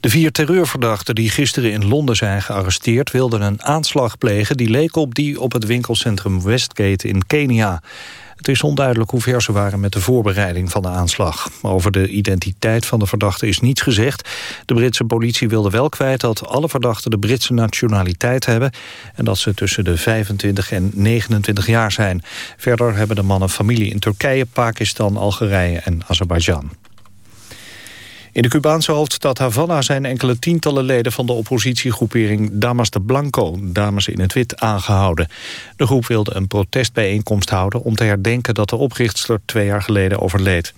De vier terreurverdachten die gisteren in Londen zijn gearresteerd... wilden een aanslag plegen die leek op die op het winkelcentrum Westgate in Kenia. Het is onduidelijk hoe ver ze waren met de voorbereiding van de aanslag. Over de identiteit van de verdachten is niets gezegd. De Britse politie wilde wel kwijt dat alle verdachten de Britse nationaliteit hebben... en dat ze tussen de 25 en 29 jaar zijn. Verder hebben de mannen familie in Turkije, Pakistan, Algerije en Azerbeidzjan. In de Cubaanse hoofdstad Havana zijn enkele tientallen leden van de oppositiegroepering Damas de Blanco, Dames in het Wit, aangehouden. De groep wilde een protestbijeenkomst houden om te herdenken dat de oprichtster twee jaar geleden overleed.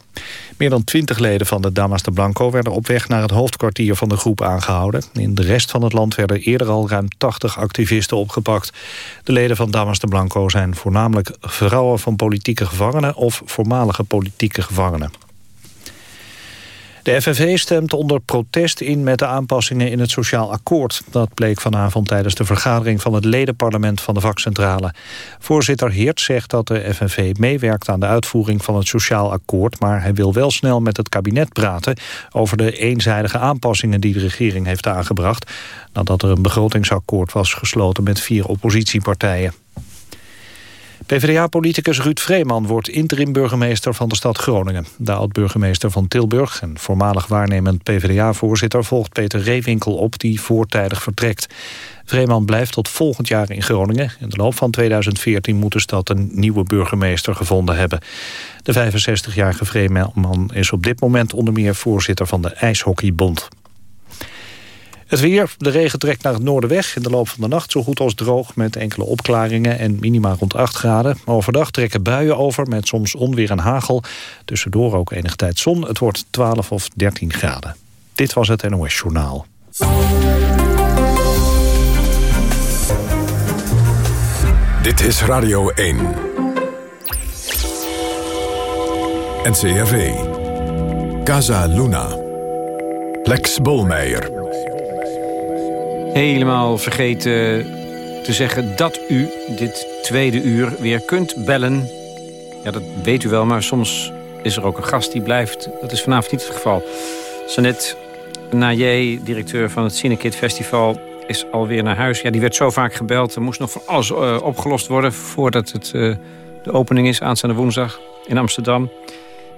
Meer dan twintig leden van de Damas de Blanco werden op weg naar het hoofdkwartier van de groep aangehouden. In de rest van het land werden eerder al ruim 80 activisten opgepakt. De leden van Damas de Blanco zijn voornamelijk vrouwen van politieke gevangenen of voormalige politieke gevangenen. De FNV stemt onder protest in met de aanpassingen in het sociaal akkoord. Dat bleek vanavond tijdens de vergadering van het ledenparlement van de vakcentrale. Voorzitter Heert zegt dat de FNV meewerkt aan de uitvoering van het sociaal akkoord... maar hij wil wel snel met het kabinet praten over de eenzijdige aanpassingen die de regering heeft aangebracht... nadat er een begrotingsakkoord was gesloten met vier oppositiepartijen. PvdA-politicus Ruud Vreeman wordt interim-burgemeester van de stad Groningen. De oud-burgemeester van Tilburg en voormalig waarnemend PvdA-voorzitter... volgt Peter Reewinkel op, die voortijdig vertrekt. Vreeman blijft tot volgend jaar in Groningen. In de loop van 2014 moet de stad een nieuwe burgemeester gevonden hebben. De 65-jarige Vreeman is op dit moment onder meer voorzitter van de IJshockeybond. Het weer, de regen trekt naar het noorden weg. In de loop van de nacht zo goed als droog met enkele opklaringen en minima rond 8 graden. Overdag trekken buien over met soms onweer en hagel. Tussendoor ook enige tijd zon. Het wordt 12 of 13 graden. Dit was het NOS Journaal. Dit is Radio 1. NCRV. Casa Luna. Lex Bolmeijer helemaal vergeten te zeggen dat u dit tweede uur weer kunt bellen. Ja, dat weet u wel, maar soms is er ook een gast die blijft. Dat is vanavond niet het geval. Sanet Najé, directeur van het Cinekit Festival, is alweer naar huis. Ja, die werd zo vaak gebeld. Er moest nog van alles uh, opgelost worden voordat het uh, de opening is aanstaande woensdag in Amsterdam.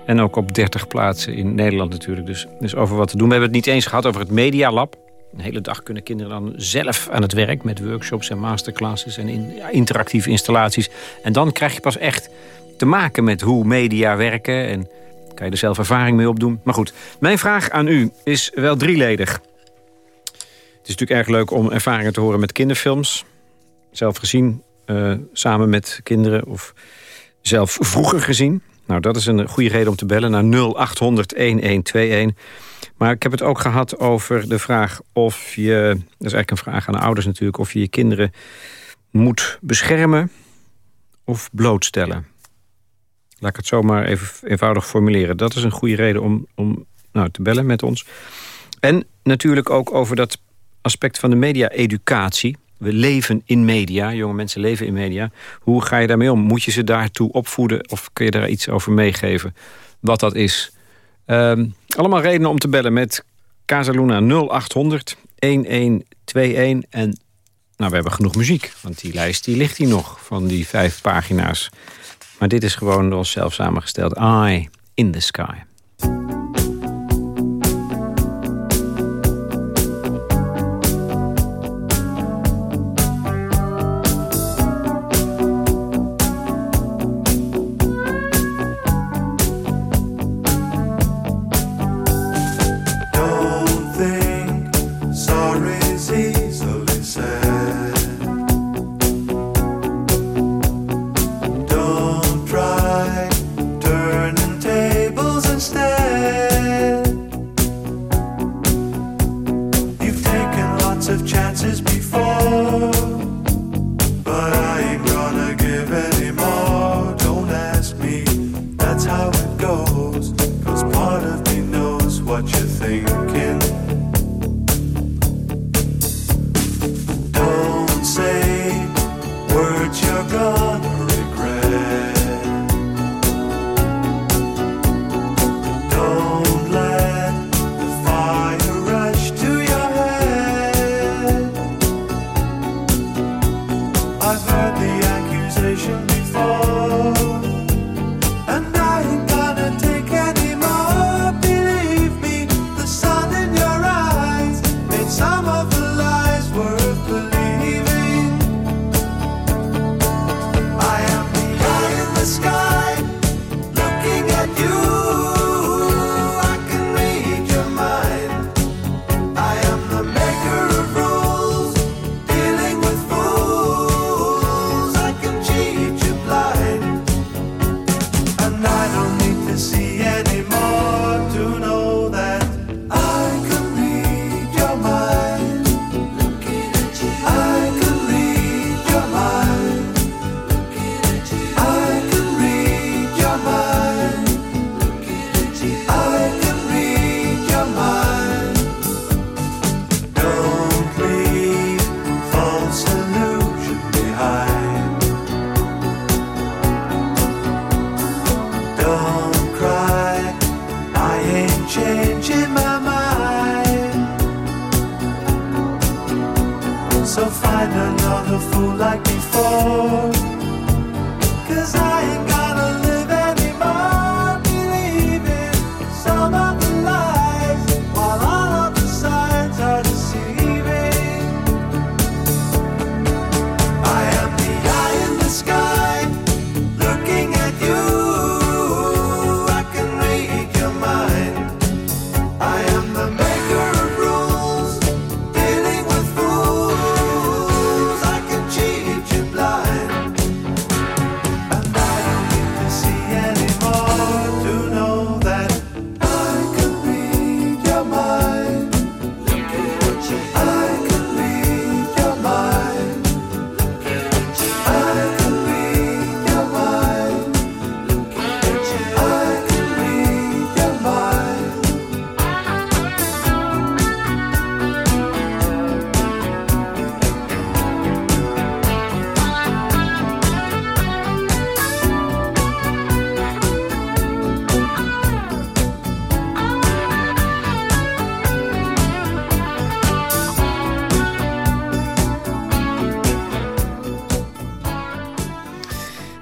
En ook op 30 plaatsen in Nederland natuurlijk. Dus, dus over wat te doen. We hebben het niet eens gehad over het Media Lab. Een hele dag kunnen kinderen dan zelf aan het werk... met workshops en masterclasses en interactieve installaties. En dan krijg je pas echt te maken met hoe media werken... en kan je er zelf ervaring mee opdoen. Maar goed, mijn vraag aan u is wel drieledig. Het is natuurlijk erg leuk om ervaringen te horen met kinderfilms. Zelf gezien, uh, samen met kinderen of zelf vroeger gezien. Nou, dat is een goede reden om te bellen naar 0800-1121... Maar ik heb het ook gehad over de vraag of je... dat is eigenlijk een vraag aan de ouders natuurlijk... of je je kinderen moet beschermen of blootstellen. Laat ik het zo maar even eenvoudig formuleren. Dat is een goede reden om, om nou, te bellen met ons. En natuurlijk ook over dat aspect van de media-educatie. We leven in media, jonge mensen leven in media. Hoe ga je daarmee om? Moet je ze daartoe opvoeden of kun je daar iets over meegeven? Wat dat is. Um, allemaal redenen om te bellen met Casaluna 0800 1121. En nou, we hebben genoeg muziek, want die lijst die ligt hier nog van die vijf pagina's. Maar dit is gewoon door onszelf samengesteld. Eye in the Sky.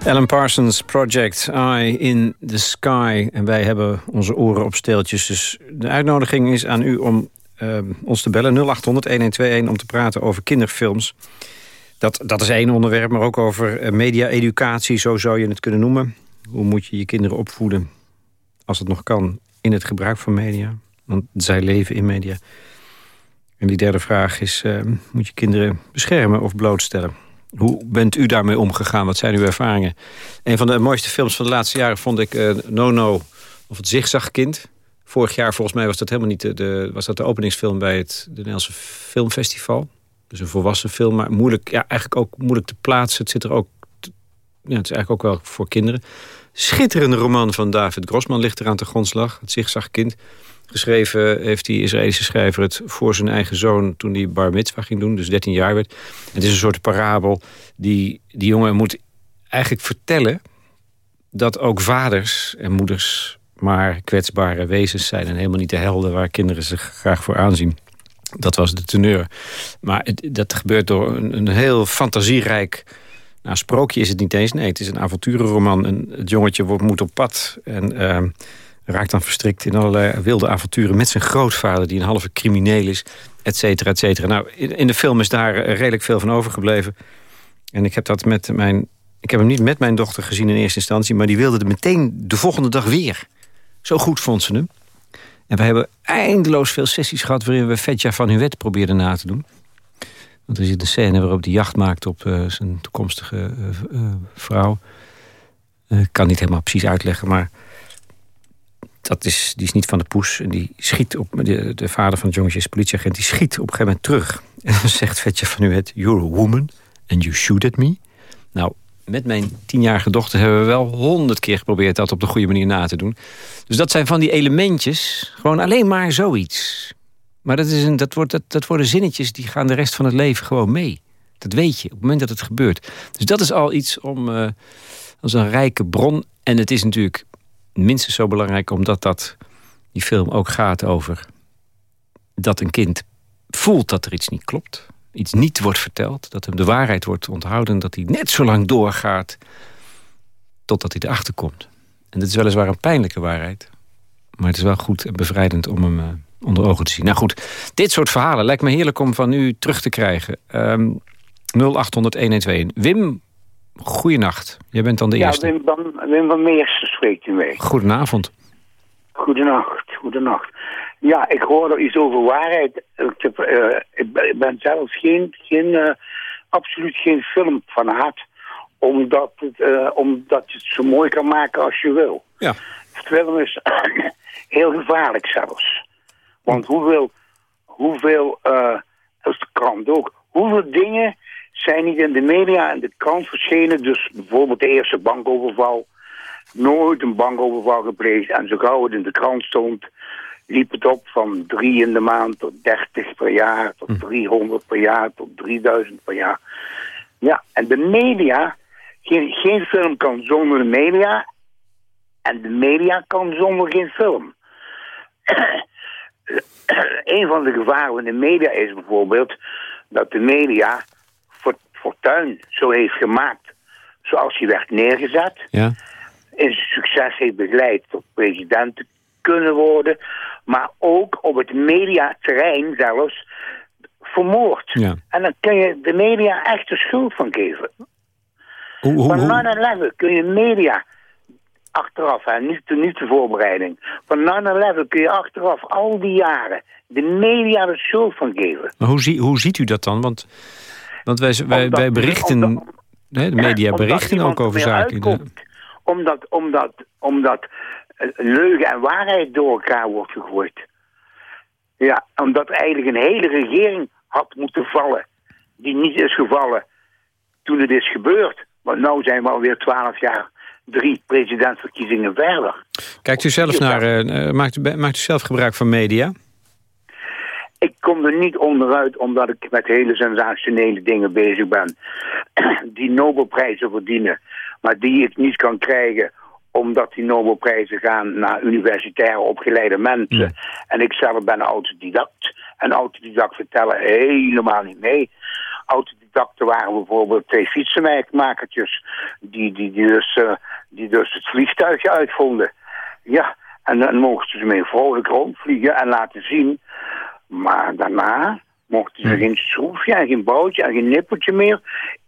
Alan Parsons Project, Eye in the Sky. En wij hebben onze oren op steeltjes. Dus de uitnodiging is aan u om uh, ons te bellen. 0800-1121 om te praten over kinderfilms. Dat, dat is één onderwerp, maar ook over uh, media-educatie. Zo zou je het kunnen noemen. Hoe moet je je kinderen opvoeden, als het nog kan, in het gebruik van media? Want zij leven in media. En die derde vraag is, uh, moet je kinderen beschermen of blootstellen? Hoe bent u daarmee omgegaan? Wat zijn uw ervaringen? Een van de mooiste films van de laatste jaren vond ik uh, Nono of het Zigzagkind. Vorig jaar volgens mij was dat helemaal niet de, de, was dat de openingsfilm bij het de Nederlandse Filmfestival. Dus een volwassen film, maar moeilijk, ja, eigenlijk ook moeilijk te plaatsen. Het zit er ook, ja, het is eigenlijk ook wel voor kinderen. Schitterende roman van David Grossman ligt eraan te grondslag. Het Zigzagkind. Geschreven heeft die Israëlische schrijver het voor zijn eigen zoon... toen hij bar mitzvah ging doen, dus 13 jaar werd. Het is een soort parabel die die jongen moet eigenlijk vertellen... dat ook vaders en moeders maar kwetsbare wezens zijn... en helemaal niet de helden waar kinderen zich graag voor aanzien. Dat was de teneur. Maar het, dat gebeurt door een, een heel fantasierijk... Nou, sprookje is het niet eens. Nee, het is een avonturenroman. En het jongetje wordt, moet op pad. En uh, raakt dan verstrikt in allerlei wilde avonturen... met zijn grootvader, die een halve crimineel is, et cetera, et cetera. Nou, in, de film is daar eh, redelijk veel van overgebleven. En ik heb dat met mijn... Ik heb hem niet met mijn dochter gezien in eerste instantie... maar die wilde er meteen de volgende dag weer. Zo goed vond ze hem. En we hebben eindeloos veel sessies gehad... waarin we Fetja van Huwet probeerden na te doen. Want er zit een scène waarop hij jacht maakt op uh, zijn toekomstige uh, vrouw. Ik kan niet helemaal precies uitleggen, maar dat is, die is niet van de poes. En die schiet op, de, de vader van het jongetje is politieagent, die schiet op een gegeven moment terug. En dan zegt Vetje van u het, you're a woman and you shoot at me. Nou, met mijn tienjarige dochter hebben we wel honderd keer geprobeerd dat op de goede manier na te doen. Dus dat zijn van die elementjes, gewoon alleen maar zoiets. Maar dat, is een, dat, wordt, dat, dat worden zinnetjes die gaan de rest van het leven gewoon mee. Dat weet je op het moment dat het gebeurt. Dus dat is al iets om uh, als een rijke bron. En het is natuurlijk minstens zo belangrijk omdat dat, die film ook gaat over dat een kind voelt dat er iets niet klopt. Iets niet wordt verteld. Dat hem de waarheid wordt onthouden. Dat hij net zo lang doorgaat totdat hij erachter komt. En dat is weliswaar een pijnlijke waarheid. Maar het is wel goed en bevrijdend om hem uh, onder ogen te zien. Nou goed, dit soort verhalen lijkt me heerlijk om van u terug te krijgen. Um, 0800 Wim Goedenacht. Jij bent dan de eerste. Ja, Wim van, Wim van Meers spreekt u mee. Goedenavond. Goedenacht, goedenacht. Ja, ik hoorde iets over waarheid. Ik, heb, uh, ik ben zelf geen, geen uh, absoluut geen filmfanaat. Omdat, het, uh, omdat je het zo mooi kan maken als je wil. Ja. film is heel gevaarlijk zelfs. Want hoeveel, hoeveel, dat is de krant ook, hoeveel dingen zijn niet in de media en de krant verschenen. Dus bijvoorbeeld de eerste bankoverval. Nooit een bankoverval gepleegd. En zo gauw het in de krant stond, liep het op van drie in de maand tot 30 per jaar, tot 300 hm. per jaar, tot 3000 per jaar. Ja, en de media, geen, geen film kan zonder de media. En de media kan zonder geen film. een van de gevaren van de media is bijvoorbeeld dat de media Fortuin zo heeft gemaakt zoals hij werd neergezet. Ja. In zijn succes heeft begeleid tot president te kunnen worden. Maar ook op het mediaterrein zelfs vermoord. Ja. En dan kun je de media echt de schuld van geven. Hoe, hoe, Van 9-11 kun je media achteraf, hè, niet, niet de voorbereiding. Van 9-11 kun je achteraf al die jaren de media de schuld van geven. Maar hoe, zie, hoe ziet u dat dan? Want, want wij, wij, wij berichten, omdat, de media berichten ook over zaken. omdat, omdat, omdat eh, leugen en waarheid door elkaar wordt gegooid. Ja, omdat eigenlijk een hele regering had moeten vallen. Die niet is gevallen toen het is gebeurd. Want nu zijn we alweer twaalf jaar drie presidentsverkiezingen verder. Kijkt u zelf naar, uh, maakt, u, maakt u zelf gebruik van media? Ik kom er niet onderuit omdat ik met hele sensationele dingen bezig ben. Die Nobelprijzen verdienen, maar die ik niet kan krijgen omdat die Nobelprijzen gaan naar universitair opgeleide mensen. En ik zelf ben autodidact. En autodidact vertellen helemaal niet mee. Autodidacten waren bijvoorbeeld twee fietsenmakertjes... die, die, die, dus, uh, die dus het vliegtuigje uitvonden. Ja, en dan mochten ze mee vrolijk rondvliegen en laten zien... Maar daarna mochten ze geen schroefje en geen boutje en geen nippertje meer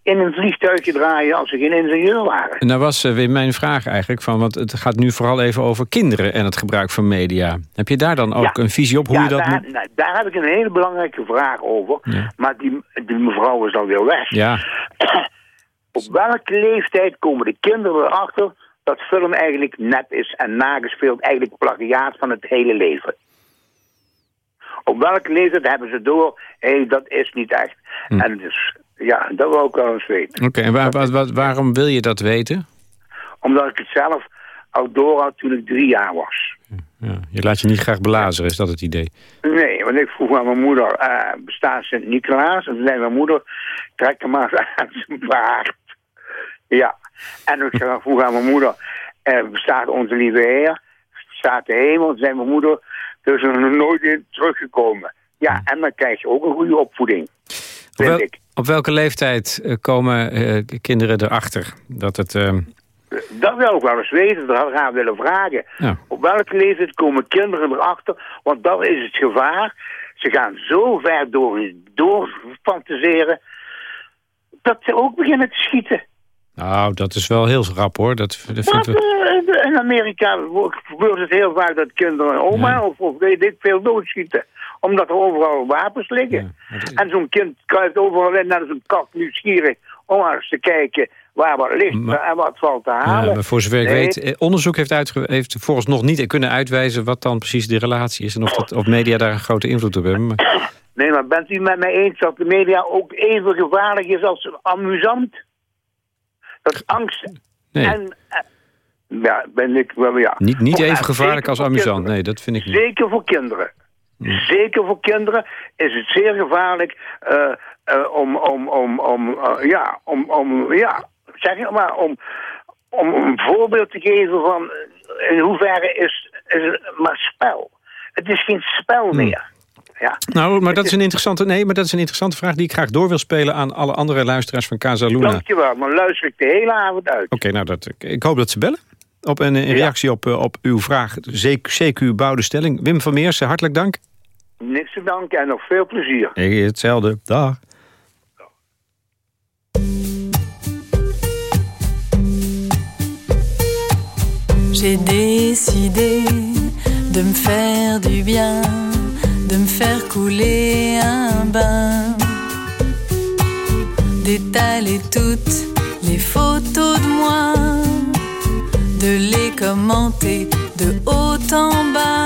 in een vliegtuigje draaien als ze geen ingenieur waren. En daar was uh, weer mijn vraag eigenlijk van, want het gaat nu vooral even over kinderen en het gebruik van media. Heb je daar dan ook een visie op hoe je dat... Daar, nou, daar heb ik een hele belangrijke vraag over, maar die, die mevrouw is alweer weg. Ja. op welke leeftijd komen de kinderen erachter dat film eigenlijk nep is en nagespeeld, eigenlijk plagiaat van het hele leven? Op welke leeftijd hebben ze door, hé, hey, dat is niet echt. Hm. En dus, ja, dat wil ik wel eens weten. Oké, en waar, waarom wil je dat weten? Omdat ik het zelf al door had toen ik drie jaar was. Ja, je laat je niet graag belazeren, is dat het idee? Nee, want ik vroeg aan mijn moeder, uh, bestaat Sint-Nicolaas? En toen zei mijn moeder, trek hem maar aan zijn baard. Ja, en ik vroeg aan mijn moeder, uh, bestaat onze lieve Heer? Bestaat de hemel? Toen zei mijn moeder, dus er nog nooit in teruggekomen. Ja, en dan krijg je ook een goede opvoeding. Op, ik. op welke leeftijd eh, komen uh, kinderen erachter dat het... Uh... Dat wil ik wel eens weten, dat gaan we willen vragen. Op welke leeftijd komen kinderen erachter? Want dat is het gevaar. Ze gaan zo ver door, door fantaseren dat ze ook beginnen te schieten. Nou, dat is wel heel rap hoor. Dat, we... In Amerika gebeurt het heel vaak dat kinderen oma of, of ik veel doodschieten. Omdat er overal wapens liggen. En zo'n kind kruipt overal in naar zo'n kat nieuwsgierig om eens te kijken waar wat ligt en wat valt te halen. Ja, maar voor zover ik weet, eh, onderzoek heeft, uitge heeft volgens nog niet kunnen uitwijzen wat dan precies de relatie is. En of, dat, of media daar een grote invloed op hebben. Maar... Nee, maar bent u met mij eens dat de media ook even gevaarlijk is als amusant? Dat angst. Nee. En, eh, ja, ben ik wel, ja. Niet, niet even gevaarlijk als amusant, nee, dat vind ik niet. Zeker voor kinderen. Zeker voor kinderen is het zeer gevaarlijk uh, uh, om, om, om, om, ja, om, om, ja, zeg maar, om, om een voorbeeld te geven van in hoeverre is, is het maar spel. Het is geen spel hmm. meer. Ja. Nou, maar dat is, een interessante, nee, maar dat is een interessante vraag die ik graag door wil spelen aan alle andere luisteraars van Casa Luna. Dankjewel, maar luister ik de hele avond uit. Oké, nou, dat, ik hoop dat ze bellen. Op een, reactie op, eh, op uw vraag, CQ bouwde stelling. Wim van Meersen, hartelijk dank. Niks te danken en nog veel plezier. Hey, hetzelfde, dag. J'ai décidé de me faire du bien de me faire couler un bain, d'étaler toutes les photos de moi, de les commenter de haut en bas.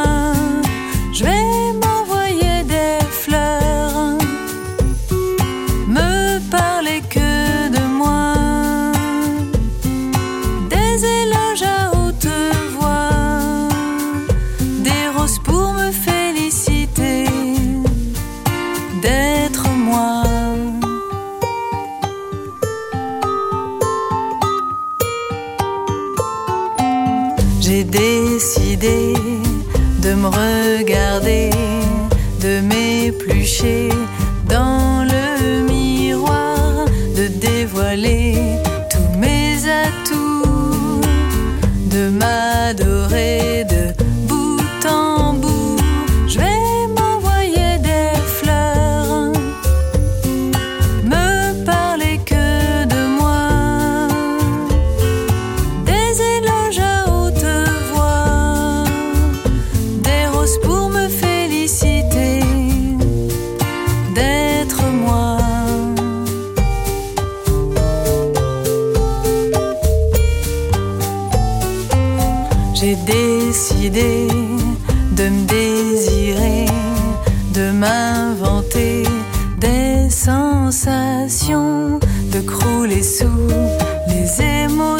Décidé de me regarder, de m'éplucher dans le miroir, de dévoiler tous mes atouts, de m'adorer décidé de me désirer, de m'inventer des sensations, de crouler sous les émotions,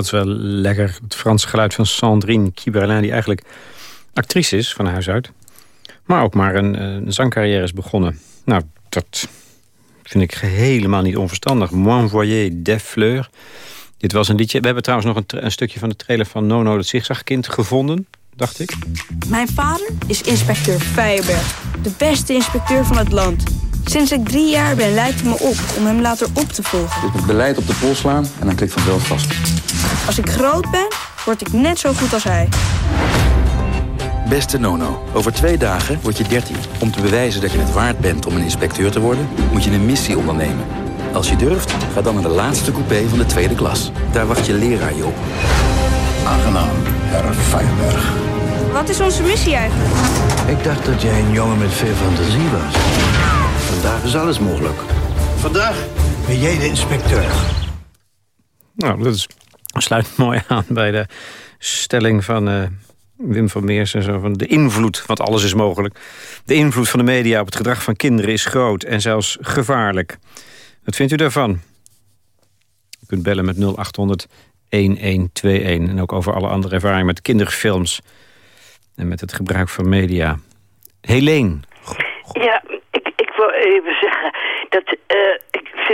Dat is wel lekker. Het Franse geluid van Sandrine Kiberlin... die eigenlijk actrice is van huis uit. Maar ook maar een, een zangcarrière is begonnen. Nou, dat vind ik helemaal niet onverstandig. M'envoyer des fleurs. Dit was een liedje. We hebben trouwens nog een, een stukje van de trailer van Nono het Zigzagkind gevonden. Dacht ik. Mijn vader is inspecteur Feijerberg, de beste inspecteur van het land. Sinds ik drie jaar ben, lijkt het me op om hem later op te volgen. Dus het beleid op de pols slaan en dan klik vanzelf vast. Als ik groot ben, word ik net zo goed als hij. Beste Nono, over twee dagen word je 13. Om te bewijzen dat je het waard bent om een inspecteur te worden, moet je een missie ondernemen. Als je durft, ga dan naar de laatste coupé van de tweede klas. Daar wacht je leraar je op. Aangenaam, herr Feinberg. Wat is onze missie eigenlijk? Ik dacht dat jij een jongen met veel fantasie was. Vandaag is alles mogelijk. Vandaag ben jij de inspecteur. Nou, dat is, sluit mooi aan bij de stelling van eh, Wim van Meers en zo. Van de invloed, want alles is mogelijk. De invloed van de media op het gedrag van kinderen is groot en zelfs gevaarlijk. Wat vindt u daarvan? U kunt bellen met 0800 1121 en ook over alle andere ervaringen met kinderfilms en met het gebruik van media. Helene. Ja, wil even zeggen dat ik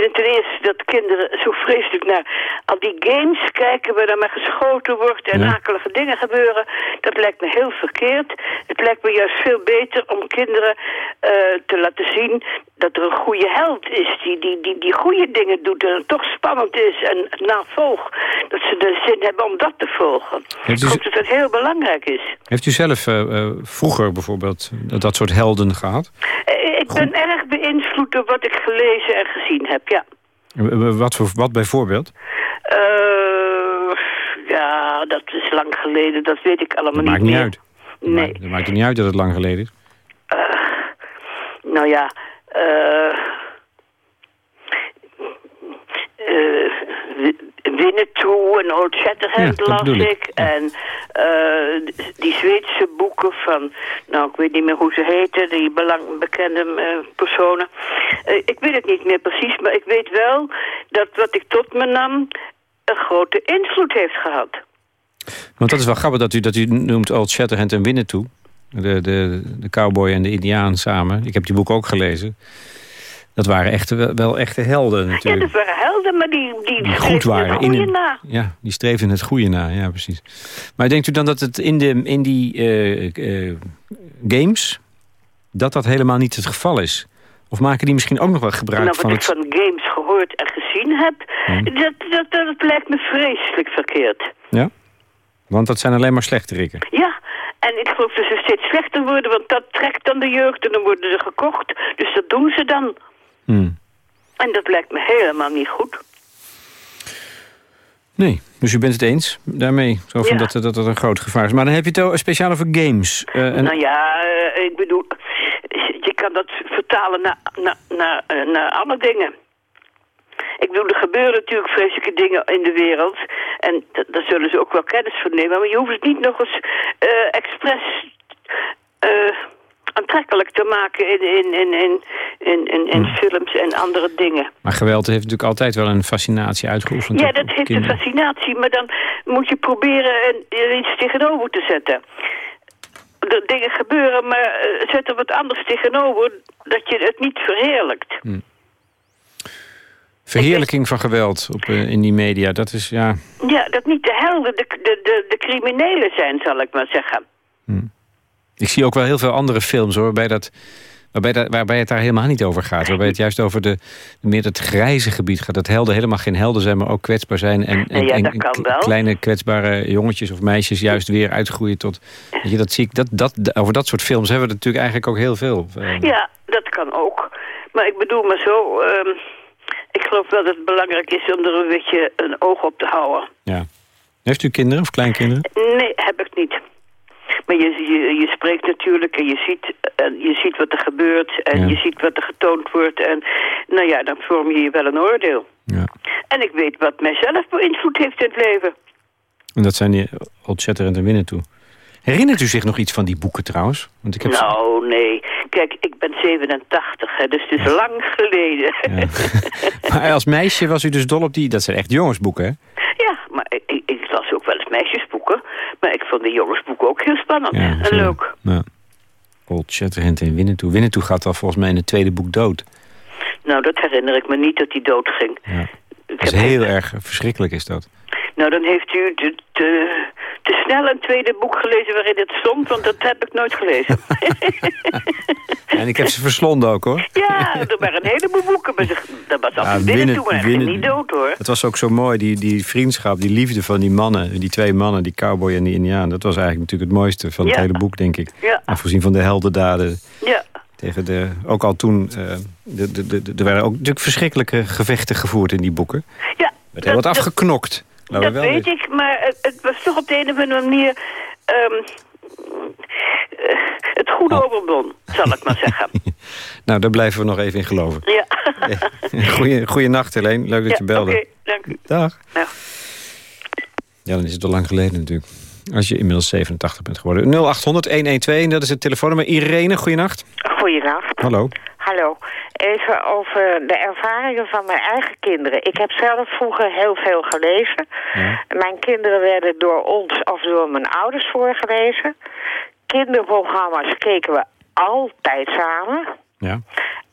vind ten eerste dat kinderen zo vreselijk naar al die games kijken waar dan maar geschoten wordt en Ja. akelige dingen gebeuren. Dat lijkt me heel verkeerd. Het lijkt me juist veel beter om kinderen eh, te laten zien dat er een goede held is die, die, die, die goede dingen doet en het toch spannend is en navolg. Dat ze de zin hebben om dat te volgen. Heeft Ik hoop dat dat heel belangrijk is. heeft u zelf eh, eh, vroeger bijvoorbeeld dat, dat soort helden gehad? Eh, Ik ben erg beïnvloed door wat ik gelezen en gezien heb, ja. Eh, Wat, voor, wat bijvoorbeeld? Eh, ja, dat is lang geleden. Dat weet ik allemaal Dat niet maakt niet meer. uit. Nee. maakt, dat maakt er niet uit dat het lang geleden is. Nou ja, eh eh, Winnetou en Old Shatterhand Ja, las ik. En die Zweedse boeken van, nou ik weet niet meer hoe ze heten, die belang, bekende eh, personen. Eh, ik weet het niet meer precies, maar ik weet wel dat wat ik tot me nam een grote invloed heeft gehad. Want dat is wel grappig dat u, dat u noemt Old Shatterhand en Winnetou. De, de, de cowboy en de indiaan samen. Ik heb die boek ook gelezen. Dat waren echt, wel, echte helden Ja, natuurlijk. dat waren helden, maar die, die, die goed waren. het In goede een, na. ja, die streefden het goede na. Ja, precies. Maar denkt u dan dat het in, de, in die eh, eh, games... dat dat helemaal niet het geval is? Of maken die misschien ook nog wel gebruik Nou, van wat ik het... van games gehoord en gezien heb, Hmm. dat, dat, dat lijkt me vreselijk verkeerd. Ja? Want dat zijn alleen maar slechterikken. Ja, en ik geloof dat ze steeds slechter worden, want dat trekt dan de jeugd en dan worden ze gekocht. Dus dat doen ze dan. Hmm. En dat lijkt me helemaal niet goed. Nee, dus u bent het eens daarmee? Zo van Ja. dat, dat dat een groot gevaar is. Maar dan heb je het speciaal over games. Eh, en, Nou ja, eh, ik bedoel, je kan dat vertalen naar, naar, naar, eh, naar alle dingen. Ik bedoel, er gebeuren natuurlijk vreselijke dingen in de wereld. En daar zullen ze ook wel kennis van nemen. Maar je hoeft het niet nog eens eh expres eh, aantrekkelijk te maken in, in, in, in, in, in, in films en andere dingen. Maar geweld heeft natuurlijk altijd wel een fascinatie uitgeoefend. Ja, dat heeft een fascinatie, maar dan moet je proberen er- iets tegenover te zetten. Er dingen gebeuren, maar eh, zet er wat anders tegenover, dat je het niet verheerlijkt. Verheerlijking van geweld op, eh, in die media, dat is ja... Ja, dat niet de helden, de, de, de, de criminelen zijn, zal ik maar zeggen. Ik zie ook wel heel veel andere films hoor, waarbij, dat, waarbij, dat, waarbij het daar helemaal niet over gaat. Waarbij het juist over de, meer het grijze gebied gaat. Dat helden helemaal geen helden zijn, maar ook kwetsbaar zijn. En, en, Ja, kleine kwetsbare jongetjes of meisjes juist weer uitgroeien tot... Weet je, dat zie ik, dat, dat, over dat soort films hebben we het natuurlijk eigenlijk ook heel veel. Eh, Ja, dat kan ook. Maar ik bedoel maar zo, ehm, ik geloof wel dat het belangrijk is om er een beetje een oog op te houden. ja. Heeft u kinderen of kleinkinderen? Nee, heb ik niet. Maar je, je, je spreekt natuurlijk en je ziet, en je ziet wat er gebeurt en Ja. je ziet wat er getoond wordt. En nou ja, dan vorm je je wel een oordeel. Ja. En ik weet wat mijzelf beïnvloed heeft in het leven. En dat zijn die Old Shatterhand en Winnetou. Herinnert u zich nog iets van die boeken trouwens? Want ik heb ze- Nou, nee. Kijk, ik ben 87, hè, dus het is lang geleden. Maar als meisje was u dus dol op die... Dat zijn echt jongensboeken, hè? Ja, maar ik, ik, ik las ook wel eens meisjesboeken. Maar ik vond de jongensboeken ook heel spannend Ja, en leuk. Ja. Old Shatterhand en Winnetou. Winnetou gaat al volgens mij in het tweede boek dood. Nou, dat herinner ik me niet dat hij doodging. Ja. Ik Dat is heel erg verschrikkelijk is dat. Nou, dan heeft u te, te, te snel een tweede boek gelezen waarin het stond, want dat heb ik nooit gelezen. En ik heb ze verslonden ook, hoor. ja, er waren een heleboel boeken, maar ze- dat was altijd binnen Winnet- toe, maar hij ging Winnet- niet dood hoor. Het was ook zo mooi, die, die vriendschap, die liefde van die mannen. Die twee mannen, die cowboy en die indiaan. Dat was eigenlijk natuurlijk het mooiste van het Ja. hele boek, denk ik. Ja. Afgezien van de heldendaden. Ja, Tegen de, ook al toen, eh, de, de, de, er waren ook natuurlijk verschrikkelijke gevechten gevoerd in die boeken. ja. Werd heel wat afgeknokt. Laten Dat wel weet ik, maar het, het was toch op de een of andere manier... ehm, eh, het goede Oh. overwon, zal ik maar zeggen. Nou, daar blijven we nog even in geloven. ja. Goeie, goeie nacht, Helene. Leuk dat ja, je belde. Oké, dank u. Dag. Nou. Ja, dan is het al lang geleden natuurlijk. Als je inmiddels 87 bent geworden. 0800-112, dat is het telefoonnummer. Irene, goeienacht. Goeienacht. Hallo. Hallo. Even over de ervaringen van mijn eigen kinderen. Ik heb zelf vroeger heel veel gelezen. Ja. Mijn kinderen werden door ons of door mijn ouders voorgelezen. Kinderprogramma's keken we altijd samen. Ja.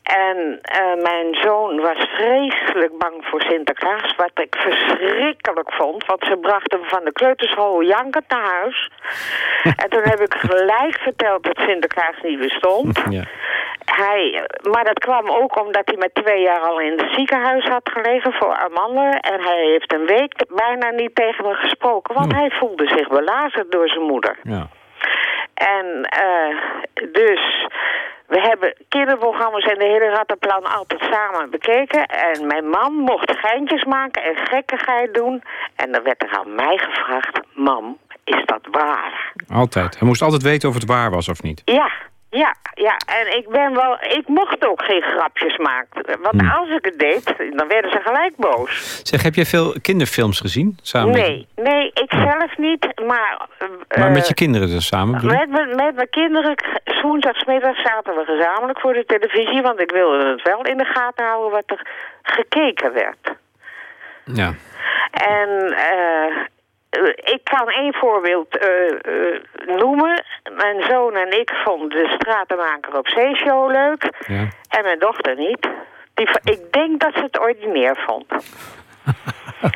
En eh, mijn zoon was vreselijk bang voor Sinterklaas, wat ik verschrikkelijk vond. Want ze brachten hem van de kleuterschool jankend naar huis. en toen heb ik gelijk verteld dat Sinterklaas niet bestond. ja. Hij, maar dat kwam ook omdat hij met twee jaar al in het ziekenhuis had gelegen voor amandelen. En hij heeft een week bijna niet tegen me gesproken, want hij voelde zich belazerd door zijn moeder. Ja. En eh, dus we hebben kinderprogramma's en de hele rattenplan altijd samen bekeken. En mijn man mocht geintjes maken en gekkigheid doen. En dan werd er aan mij gevraagd, mam, is dat waar? Altijd. Hij moest altijd weten of het waar was of niet. Ja, ja, ja. En ik ben wel, ik mocht ook geen grapjes maken. Want Hmm. als ik het deed, dan werden ze gelijk boos. Zeg, heb jij veel kinderfilms gezien? Samen met- Nee, nee, ik zelf niet, maar... Maar met eh, je kinderen dus samen? Met, mijn- met mijn kinderen, woensdagsmiddag zaten we gezamenlijk voor de televisie... want ik wilde het wel in de gaten houden wat er gekeken werd. Ja. En eh, ik kan één voorbeeld eh, eh, noemen. Mijn zoon en ik vonden de Stratenmaker op Zeeshow leuk... ja. en mijn dochter niet. Die, ik denk dat ze het ordinair vond.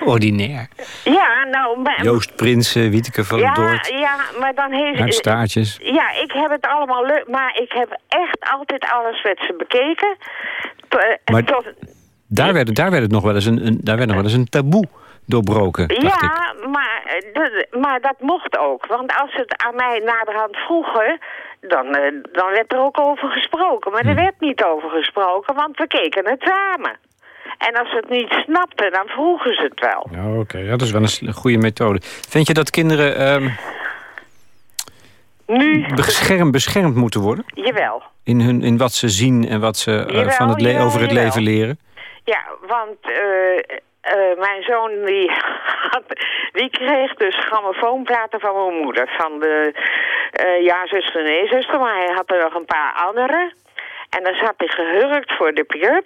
Ordinair. Ja, nou... Maar, Joost Prinsen, Wieteke van ja, Doort. ja, maar dan heeft... Staartjes. Ja, ik heb het allemaal leuk, maar ik heb echt altijd alles met ze bekeken. Eh, Maar- tot, Daar werd, daar werd het nog wel eens een, een, daar werd nog wel eens een taboe doorbroken, dacht ik. ja, maar, eh, dat- maar dat mocht ook. Want als ze het aan mij naderhand vroegen, dan, eh, dan werd er ook over gesproken. Maar er Hmm. werd niet over gesproken, want we keken het samen. En als ze het niet snapten, dan vroegen ze het wel. Ja, oké. Ja, dat is wel een goede methode. Vind je dat kinderen ehm, Nu, beschermd, beschermd moeten worden? jawel. In, hun, in wat ze zien en wat ze eh, van het jawel, over het jawel. leven leren? Ja, want eh, mijn zoon die, had, die kreeg dus grammofoonplaten van mijn moeder. Van de eh, ja, zuster, nee, zuster. Maar hij had er nog een paar andere. En dan zat hij gehurkt voor de pieup.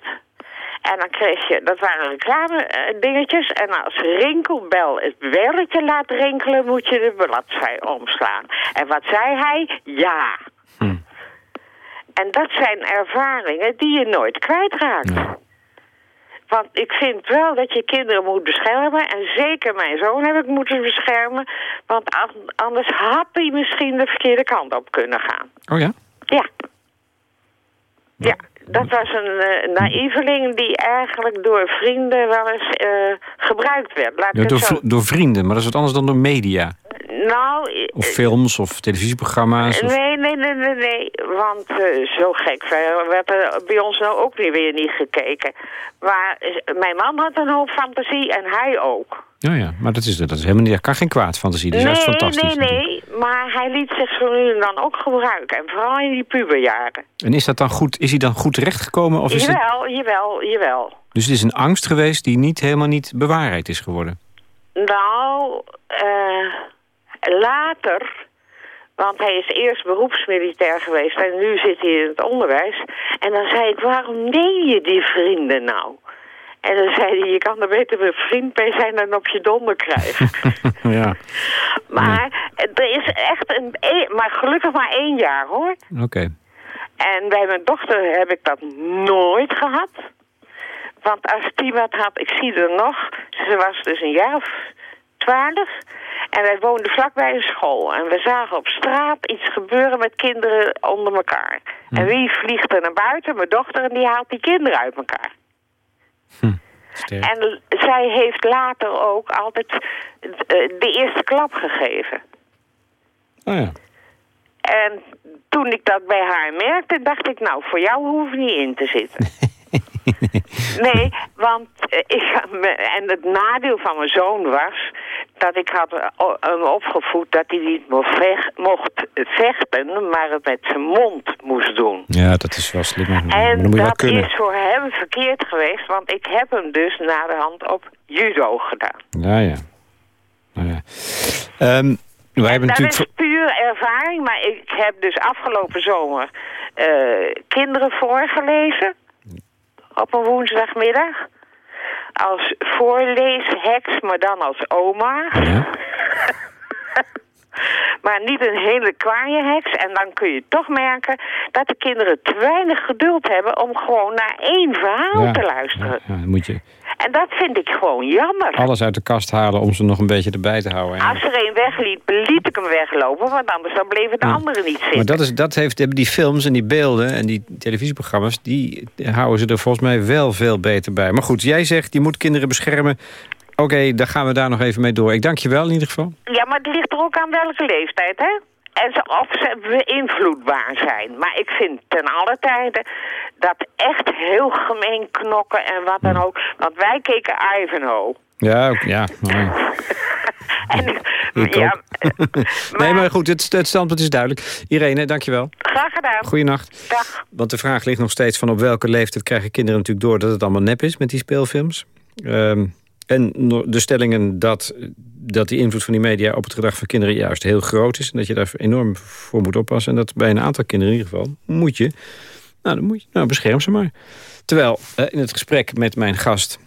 En dan kreeg je, dat waren reclame eh, dingetjes. En als rinkelbel het belletje laat rinkelen, moet je de bladzij omslaan. En wat zei hij? Ja. En dat zijn ervaringen die je nooit kwijtraakt. Want ik vind wel dat je kinderen moet beschermen. En zeker mijn zoon heb ik moeten beschermen. Want an- anders had hij misschien de verkeerde kant op kunnen gaan. Oh ja? Ja. Ja, dat was een eh, naïveling die eigenlijk door vrienden wel eens eh, gebruikt werd. Laat door, door vrienden, maar dat is wat anders dan door media. Nou, Of films of televisieprogramma's. Of... Nee, nee, nee, nee, nee. Want eh, zo gek werd er bij ons nou ook niet weer niet gekeken. Maar mijn man had een hoop fantasie en hij ook. Ja, ja, maar dat is, dat is helemaal niet. Kan geen kwaad fantasie. Dat is juist fantastisch. nee, nee. Maar hij liet zich zo nu en dan ook gebruiken. En vooral in die puberjaren. En is dat dan goed? Is hij dan goed terechtgekomen? Of is het, Jawel, jawel, jawel. dus het is een angst geweest die niet helemaal niet bewaarheid is geworden. Nou, eh, later... Want hij is eerst beroepsmilitair geweest en nu zit hij in het onderwijs. En dan zei ik, waarom neem je die vrienden nou? En dan zei hij, je kan er beter een vriend bij zijn dan op je donder krijgen. ja, maar er is echt een... e- Maar gelukkig maar één jaar hoor. oké. En bij mijn dochter heb ik dat nooit gehad. Want als die wat had, ik zie er nog, ze was dus een jaar of twaalf. En wij woonden vlakbij een school. En we zagen op straat iets gebeuren met kinderen onder elkaar. En wie vliegt er naar buiten? Mijn dochter en die haalt die kinderen uit elkaar. Sterk. En zij heeft later ook altijd eh, de eerste klap gegeven. Oh ja. En toen ik dat bij haar merkte, dacht ik, nou, voor jou hoef ik niet in te zitten. nee, want eh, ik, en het nadeel van mijn zoon was dat ik had eh, hem opgevoed dat hij niet mocht, vecht- mocht vechten, maar het met zijn mond moest doen. ja, dat is wel slim. En dat moet je dat kunnen. is voor hem verkeerd geweest, want ik heb hem dus na de hand op judo gedaan. Ja, ja. Nou ja. Ehm, wij hebben dat natuurlijk... is puur ervaring, maar ik heb dus afgelopen zomer eh, kinderen voorgelezen op een woensdagmiddag. Als voorleesheks, maar dan als oma. Ja. Maar niet een hele kwaaie heks. En dan kun je toch merken dat de kinderen te weinig geduld hebben om gewoon naar één verhaal Ja, te luisteren. Ja, moet je En dat vind ik gewoon jammer. alles uit de kast halen om ze nog een beetje erbij te houden. Als er een wegliet, liet ik hem weglopen, want anders dan bleven de Ja. anderen niet zitten. Maar dat, is, dat heeft, hebben die films en die beelden en die televisieprogramma's... die houden ze er volgens mij wel veel beter bij. Maar goed, jij zegt je moet kinderen beschermen. Oké, dan gaan we daar nog even mee door. Ik dank je wel in ieder geval. Ja, maar het ligt er ook aan welke leeftijd, hè? En of ze beïnvloedbaar zijn. Maar ik vind ten alle tijden dat echt heel gemeen knokken en wat dan ook. Want wij keken Ivanhoe. Ja, ook- ja. En, Ik ja, nee, maar goed, het, het standpunt is duidelijk. Irene, dankjewel. graag gedaan. Goeienacht. Dag. Want de vraag ligt nog steeds van op welke leeftijd krijgen kinderen natuurlijk door dat het allemaal nep is met die speelfilms. Ehm, en de stellingen dat, dat die invloed van die media op het gedrag van kinderen juist heel groot is. En dat je daar enorm voor moet oppassen. En dat bij een aantal kinderen in ieder geval moet je. Nou, dan moet je. Nou, bescherm ze maar. Terwijl eh, in het gesprek met mijn gast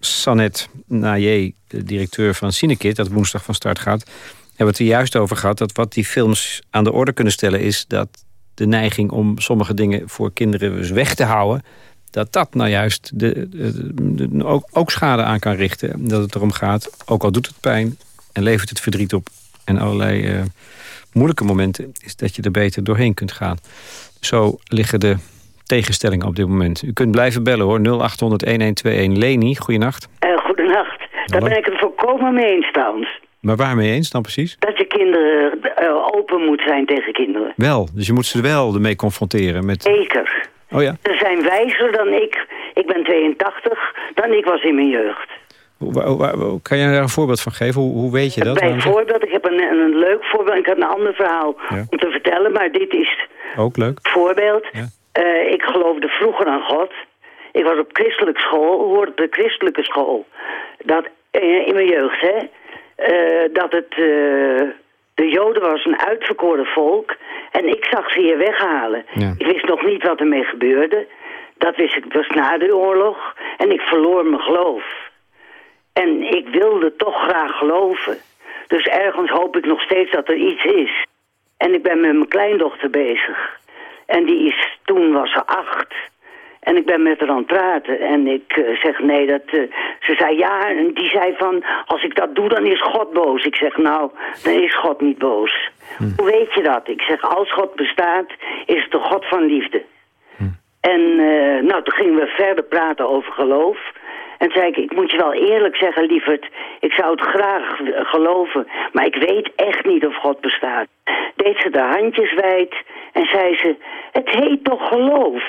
Sanet Naye, de directeur van Cinekit, dat woensdag van start gaat, hebben we het er juist over gehad dat wat die films aan de orde kunnen stellen is dat de neiging om sommige dingen voor kinderen dus weg te houden dat dat nou juist de, de- de- ook, ook schade aan kan richten. Dat het erom gaat, ook al doet het pijn en levert het verdriet op... en allerlei eh, moeilijke momenten, is dat je er beter doorheen kunt gaan. Zo liggen de tegenstellingen op dit moment. U kunt blijven bellen hoor, 0800-1121. Leni, goeienacht. Eh goedenacht. Daar ben ik het volkomen mee eens trouwens. Maar waarmee eens dan precies? Dat je kinderen eh, open moet zijn tegen kinderen. Wel, dus je moet ze er wel ermee confronteren met... Zeker. Oh ja, Ze zijn wijzer dan ik. Ik ben 82, dan ik was in mijn jeugd. Hoe- waar- waar- waar- kan je daar een voorbeeld van geven? Hoe, hoe weet je dat? Bijvoorbeeld, ik heb een, een leuk voorbeeld. Ik had een ander verhaal Ja. om te vertellen, maar dit is Ook leuk. voorbeeld. Ja. Eh, ik geloofde vroeger aan God. Ik was op christelijke school, hoorde op de christelijke school. Dat, eh, in mijn jeugd, hè. eh, dat het... de Joden was een uitverkoren volk. En ik zag ze hier weghalen. Ja. Ik wist nog niet wat ermee gebeurde. Dat wist ik, was na de oorlog. En ik verloor mijn geloof. En ik wilde toch graag geloven. Dus ergens hoop ik nog steeds dat er iets is. En ik ben met mijn kleindochter bezig. En die is, toen was ze acht. En ik ben met haar aan het praten. En ik eh, zeg, nee, dat... eh, ze zei ja, en die zei van... Als ik dat doe, dan is God boos. Ik zeg, nou, dan is God niet boos. Hoe weet je dat? Ik zeg, als God bestaat, is het de God van liefde. En eh, nou, toen gingen we verder praten over geloof. En zei ik, ik moet je wel eerlijk zeggen, lieverd, ik zou het graag geloven, maar ik weet echt niet of God bestaat. Deed ze de handjes wijd en zei ze, het heet toch geloof?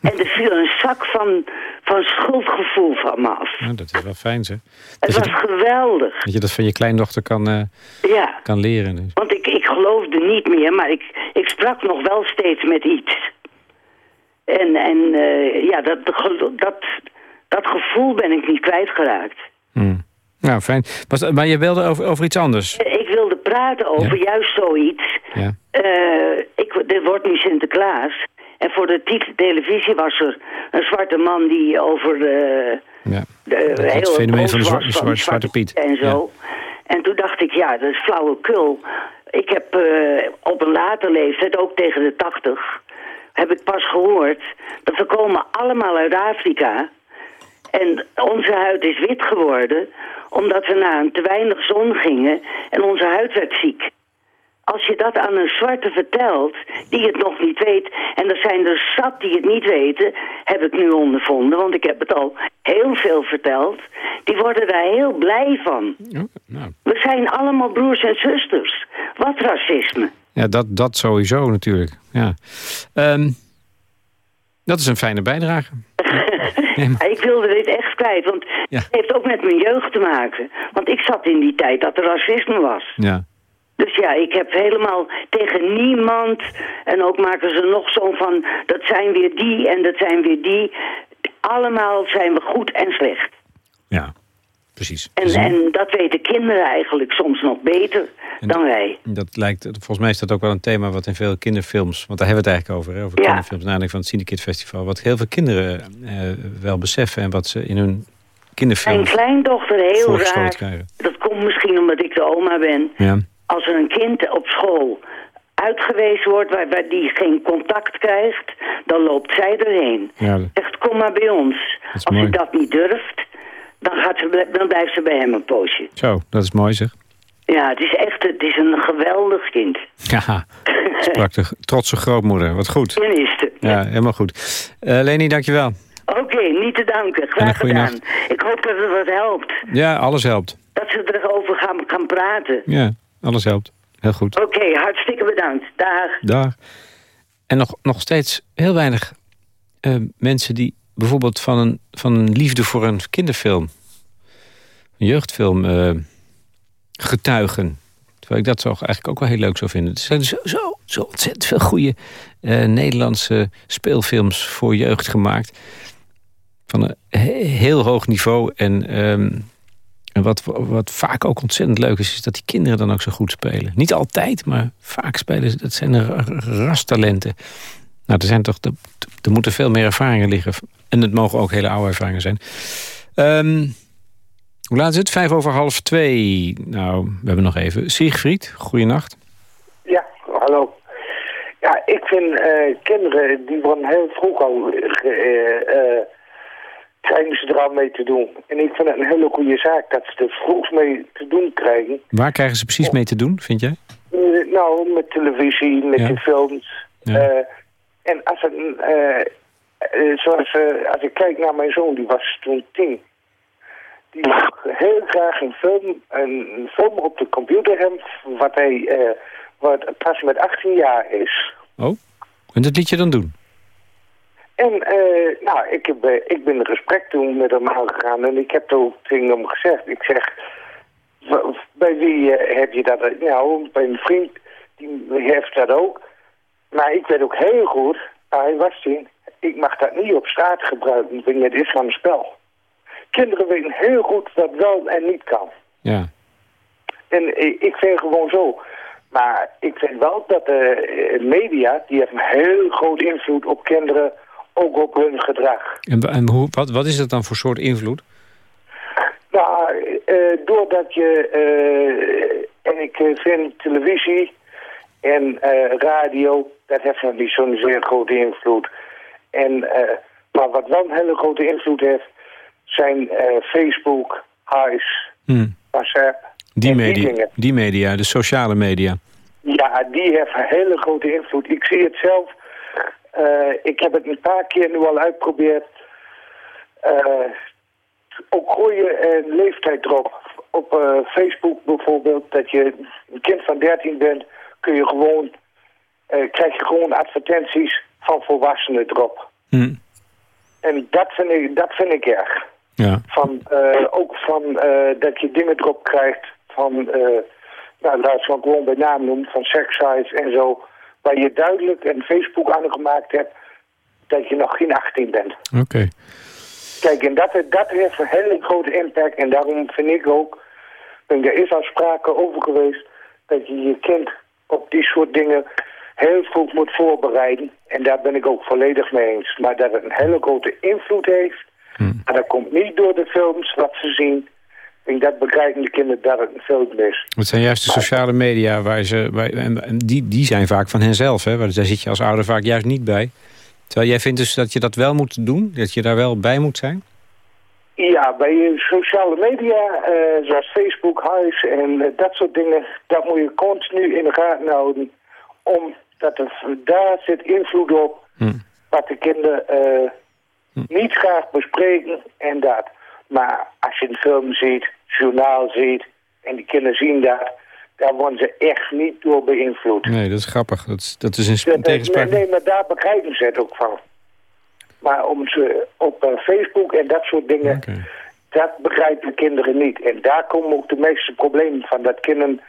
En er viel een zak van, van schuldgevoel van me af. Ja, dat is wel fijn, zeg. Het Dat was geweldig, dat je dat van je kleindochter kan, eh, ja. kan leren. Dus. Want ik, ik geloofde niet meer, maar ik, ik sprak nog wel steeds met iets. En, en eh, ja, dat, dat, dat gevoel ben ik niet kwijtgeraakt. Hmm. Nou, fijn. Was, maar je wilde over, over iets anders. Ik wilde praten over juist zoiets. Ja. Eh, ik, dit wordt nu Sinterklaas. En voor de te- televisie was er een zwarte man die over eh, Ja. de Dat heel fenomeen boos van de zwarte, Piet. en zo. En toen dacht ik, ja, dat is flauwekul. Ik heb eh, op een later leeftijd, ook tegen de tachtig... heb ik pas gehoord dat we komen allemaal uit Afrika... en onze huid is wit geworden... omdat we naar een te weinig zon gingen en onze huid werd ziek. Als je dat aan een zwarte vertelt, die het nog niet weet... en er zijn er zat die het niet weten, heb ik nu ondervonden... want ik heb het al heel veel verteld... die worden daar heel blij van. nou. We zijn allemaal broers en zusters. Wat racisme. Ja, dat, dat sowieso natuurlijk. Ja. Ehm, dat is een fijne bijdrage. Ik wilde dit echt kwijt, want Ja. het heeft ook met mijn jeugd te maken. Want ik zat in die tijd dat er racisme was. Ja. Dus ja, ik heb helemaal tegen niemand... en ook maken ze nog zo van... dat zijn weer die en dat zijn weer die. Allemaal zijn we goed en slecht. Ja, precies. En, Dus, en dat weten kinderen eigenlijk soms nog beter dan wij. Dat lijkt, volgens mij is dat ook wel een thema wat in veel kinderfilms... want daar hebben we het eigenlijk over, hè, over Ja. kinderfilms... namelijk van het Syndicate Festival... wat heel veel kinderen eh, wel beseffen... en wat ze in hun Mijn kinderfilms kleindochter, heel raar... krijgen. dat komt misschien omdat ik de oma ben... Ja. Als er een kind op school uitgewezen wordt... waar, waar die geen contact krijgt, dan loopt zij erheen. Ja, Zegt, kom maar bij ons. Als mooi. je dat niet durft, dan, gaat ze, blij- dan blijft ze bij hem een poosje. Zo, dat is mooi zeg. Ja, het is echt het is een geweldig kind. Is prachtig. Trotse grootmoeder, wat goed. Eerste. Ja, helemaal goed. Eh Leni, dankjewel. Oké, niet te danken. Graag gedaan. nacht. Ik hoop dat het wat helpt. Ja, alles helpt. Dat ze erover gaan, gaan praten. Ja, alles helpt. Heel goed. Oké, hartstikke bedankt. Dag. Dag. En nog, nog steeds heel weinig eh, mensen die bijvoorbeeld van een, van een liefde voor een kinderfilm, een jeugdfilm, eh, getuigen. Terwijl ik dat toch eigenlijk ook wel heel leuk zou vinden. Er zijn zo, zo, zo ontzettend veel goede eh, Nederlandse speelfilms voor jeugd gemaakt. Van een he- heel hoog niveau. En, ehm, en wat, wat vaak ook ontzettend leuk is, is dat die kinderen dan ook zo goed spelen. Niet altijd, maar vaak spelen ze. Dat zijn rastalenten. Nou, er, zijn toch, er, moeten veel meer ervaringen liggen. En het mogen ook hele oude ervaringen zijn. Ehm, hoe laat is het? Vijf over half twee. Nou, we hebben nog even. Siegfried, goeienacht. Ja, hallo. Ja, ik vind eh, kinderen die worden heel vroeg al eh, eh, krijgen ze er al mee te doen. En ik vind het een hele goede zaak dat ze er vroeg mee te doen krijgen. Waar krijgen ze precies mee te doen, vind jij? Eh, nou, met televisie, met Ja. de films. Ja. Eh, en als, het, eh, zoals, als ik kijk naar mijn zoon, die was toen tien. Die wil heel graag een film, een, film op de computer hebben, wat hij wat pas met 18 jaar is. Oh, en dat liet je dan doen? En eh, nou, ik, heb, eh, ik ben in gesprek toen met hem aangegaan en ik heb toen tegen hem gezegd. Ik zeg, "Wa- bij wie eh, heb je dat? Nou, bij een vriend, die heeft dat ook. Maar ik weet ook heel goed, ah, hij was tien, ik mag dat niet op straat gebruiken, want het is van een spel. Kinderen weten heel goed wat wel en niet kan. Ja. En ik vind gewoon zo. Maar ik vind wel dat de media, die heeft een heel groot invloed op kinderen, ook op hun gedrag. En, en hoe, wat, wat is dat dan voor soort invloed? Nou, eh, doordat je, eh, en ik eh, vind televisie en radio, dat heeft niet zo'n zeer grote invloed. En, eh, maar wat wel een hele grote invloed heeft, zijn Facebook, Hives, Hm. WhatsApp. Die, media, die media, de sociale media. Ja, die heeft een hele grote invloed. Ik zie het zelf. Eh, ik heb het een paar keer nu al uitgeprobeerd. Eh, ook gooien en leeftijd erop. Op eh, Facebook bijvoorbeeld, dat je een kind van 13 bent, kun je gewoon, krijg je gewoon advertenties van volwassenen erop. Hm. En dat vind ik, dat vind ik erg. Ja. Van, ook van dat je dingen erop krijgt van, nou, laat ik gewoon bij naam noemen, van sexsites en zo. Waar je duidelijk een Facebook aangemaakt hebt dat je nog geen 18 bent. Oké. Kijk, en dat, dat heeft een hele grote impact. En daarom vind ik ook, en er is al sprake over geweest, dat je je kind op die soort dingen heel vroeg moet voorbereiden. En daar ben ik ook volledig mee eens. Maar dat het een hele grote invloed heeft. En dat komt niet door de films wat ze zien. En dat begrijpen de kinderen dat het een film is. Het zijn juist de sociale media waar ze. Waar, en die, die zijn vaak van henzelf. Hè? Daar zit je als ouder vaak juist niet bij. Terwijl jij vindt dus dat je dat wel moet doen? Dat je daar wel bij moet zijn? Ja, bij sociale media, eh, zoals Facebook, Huis en eh, dat soort dingen, dat moet je continu in de gaten houden. Omdat er, daar zit invloed op wat de kinderen eh, niet graag bespreken en dat. Maar als je een film ziet, journaal ziet en die kinderen zien dat, daar worden ze echt niet door beïnvloed. Nee, dat is grappig. Dat is, dat is dat- tegenspraak. nee, nee, maar daar begrijpen ze het ook van. Maar om ze op eh, Facebook en dat soort dingen, dat begrijpen kinderen niet. En daar komen ook de meeste problemen van, dat kinderen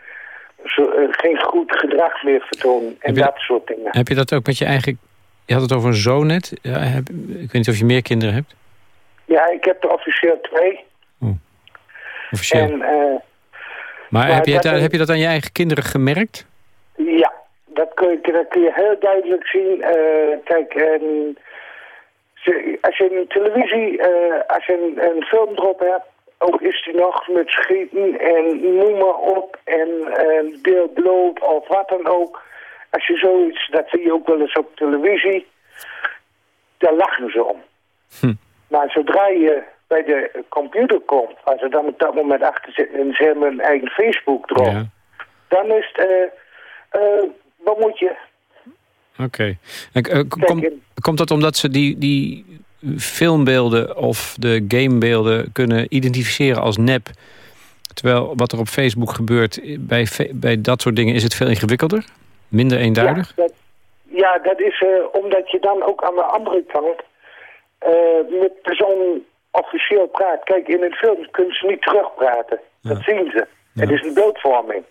zo, eh, geen goed gedrag meer vertonen en dat soort dingen. Heb je dat ook met je eigen... Je had het over een zoon net. Ja, heb- ik weet niet of je meer kinderen hebt. Ja, ik heb er officieel twee. Officieel. En eh, maar maar heb, je dat heb je dat aan je eigen kinderen gemerkt? Ja, dat kun je, dat kun je heel duidelijk zien. Eh, kijk, en als je een televisie, eh, als je een, een film erop hebt, ook is die nog met schieten en noem maar op en uh, deel bloot of wat dan ook. Als je zoiets, dat zie je ook wel eens op televisie, daar lachen ze om. Hm. Maar zodra je bij de computer komt, als er dan op dat moment achter zit en ze hebben een eigen Facebook erop, dan is het, eh, wat moet je? Oké. Eh, kom- komt dat omdat ze die, die filmbeelden of de gamebeelden kunnen identificeren als nep? Terwijl wat er op Facebook gebeurt, bij, bij dat soort dingen is het veel ingewikkelder? Minder eenduidig? Ja, dat, ja, dat is omdat je dan ook aan de andere kant met persoon officieel praat. Kijk, in een film kunnen ze niet terugpraten. Dat zien ze. Het is een beeldvorming.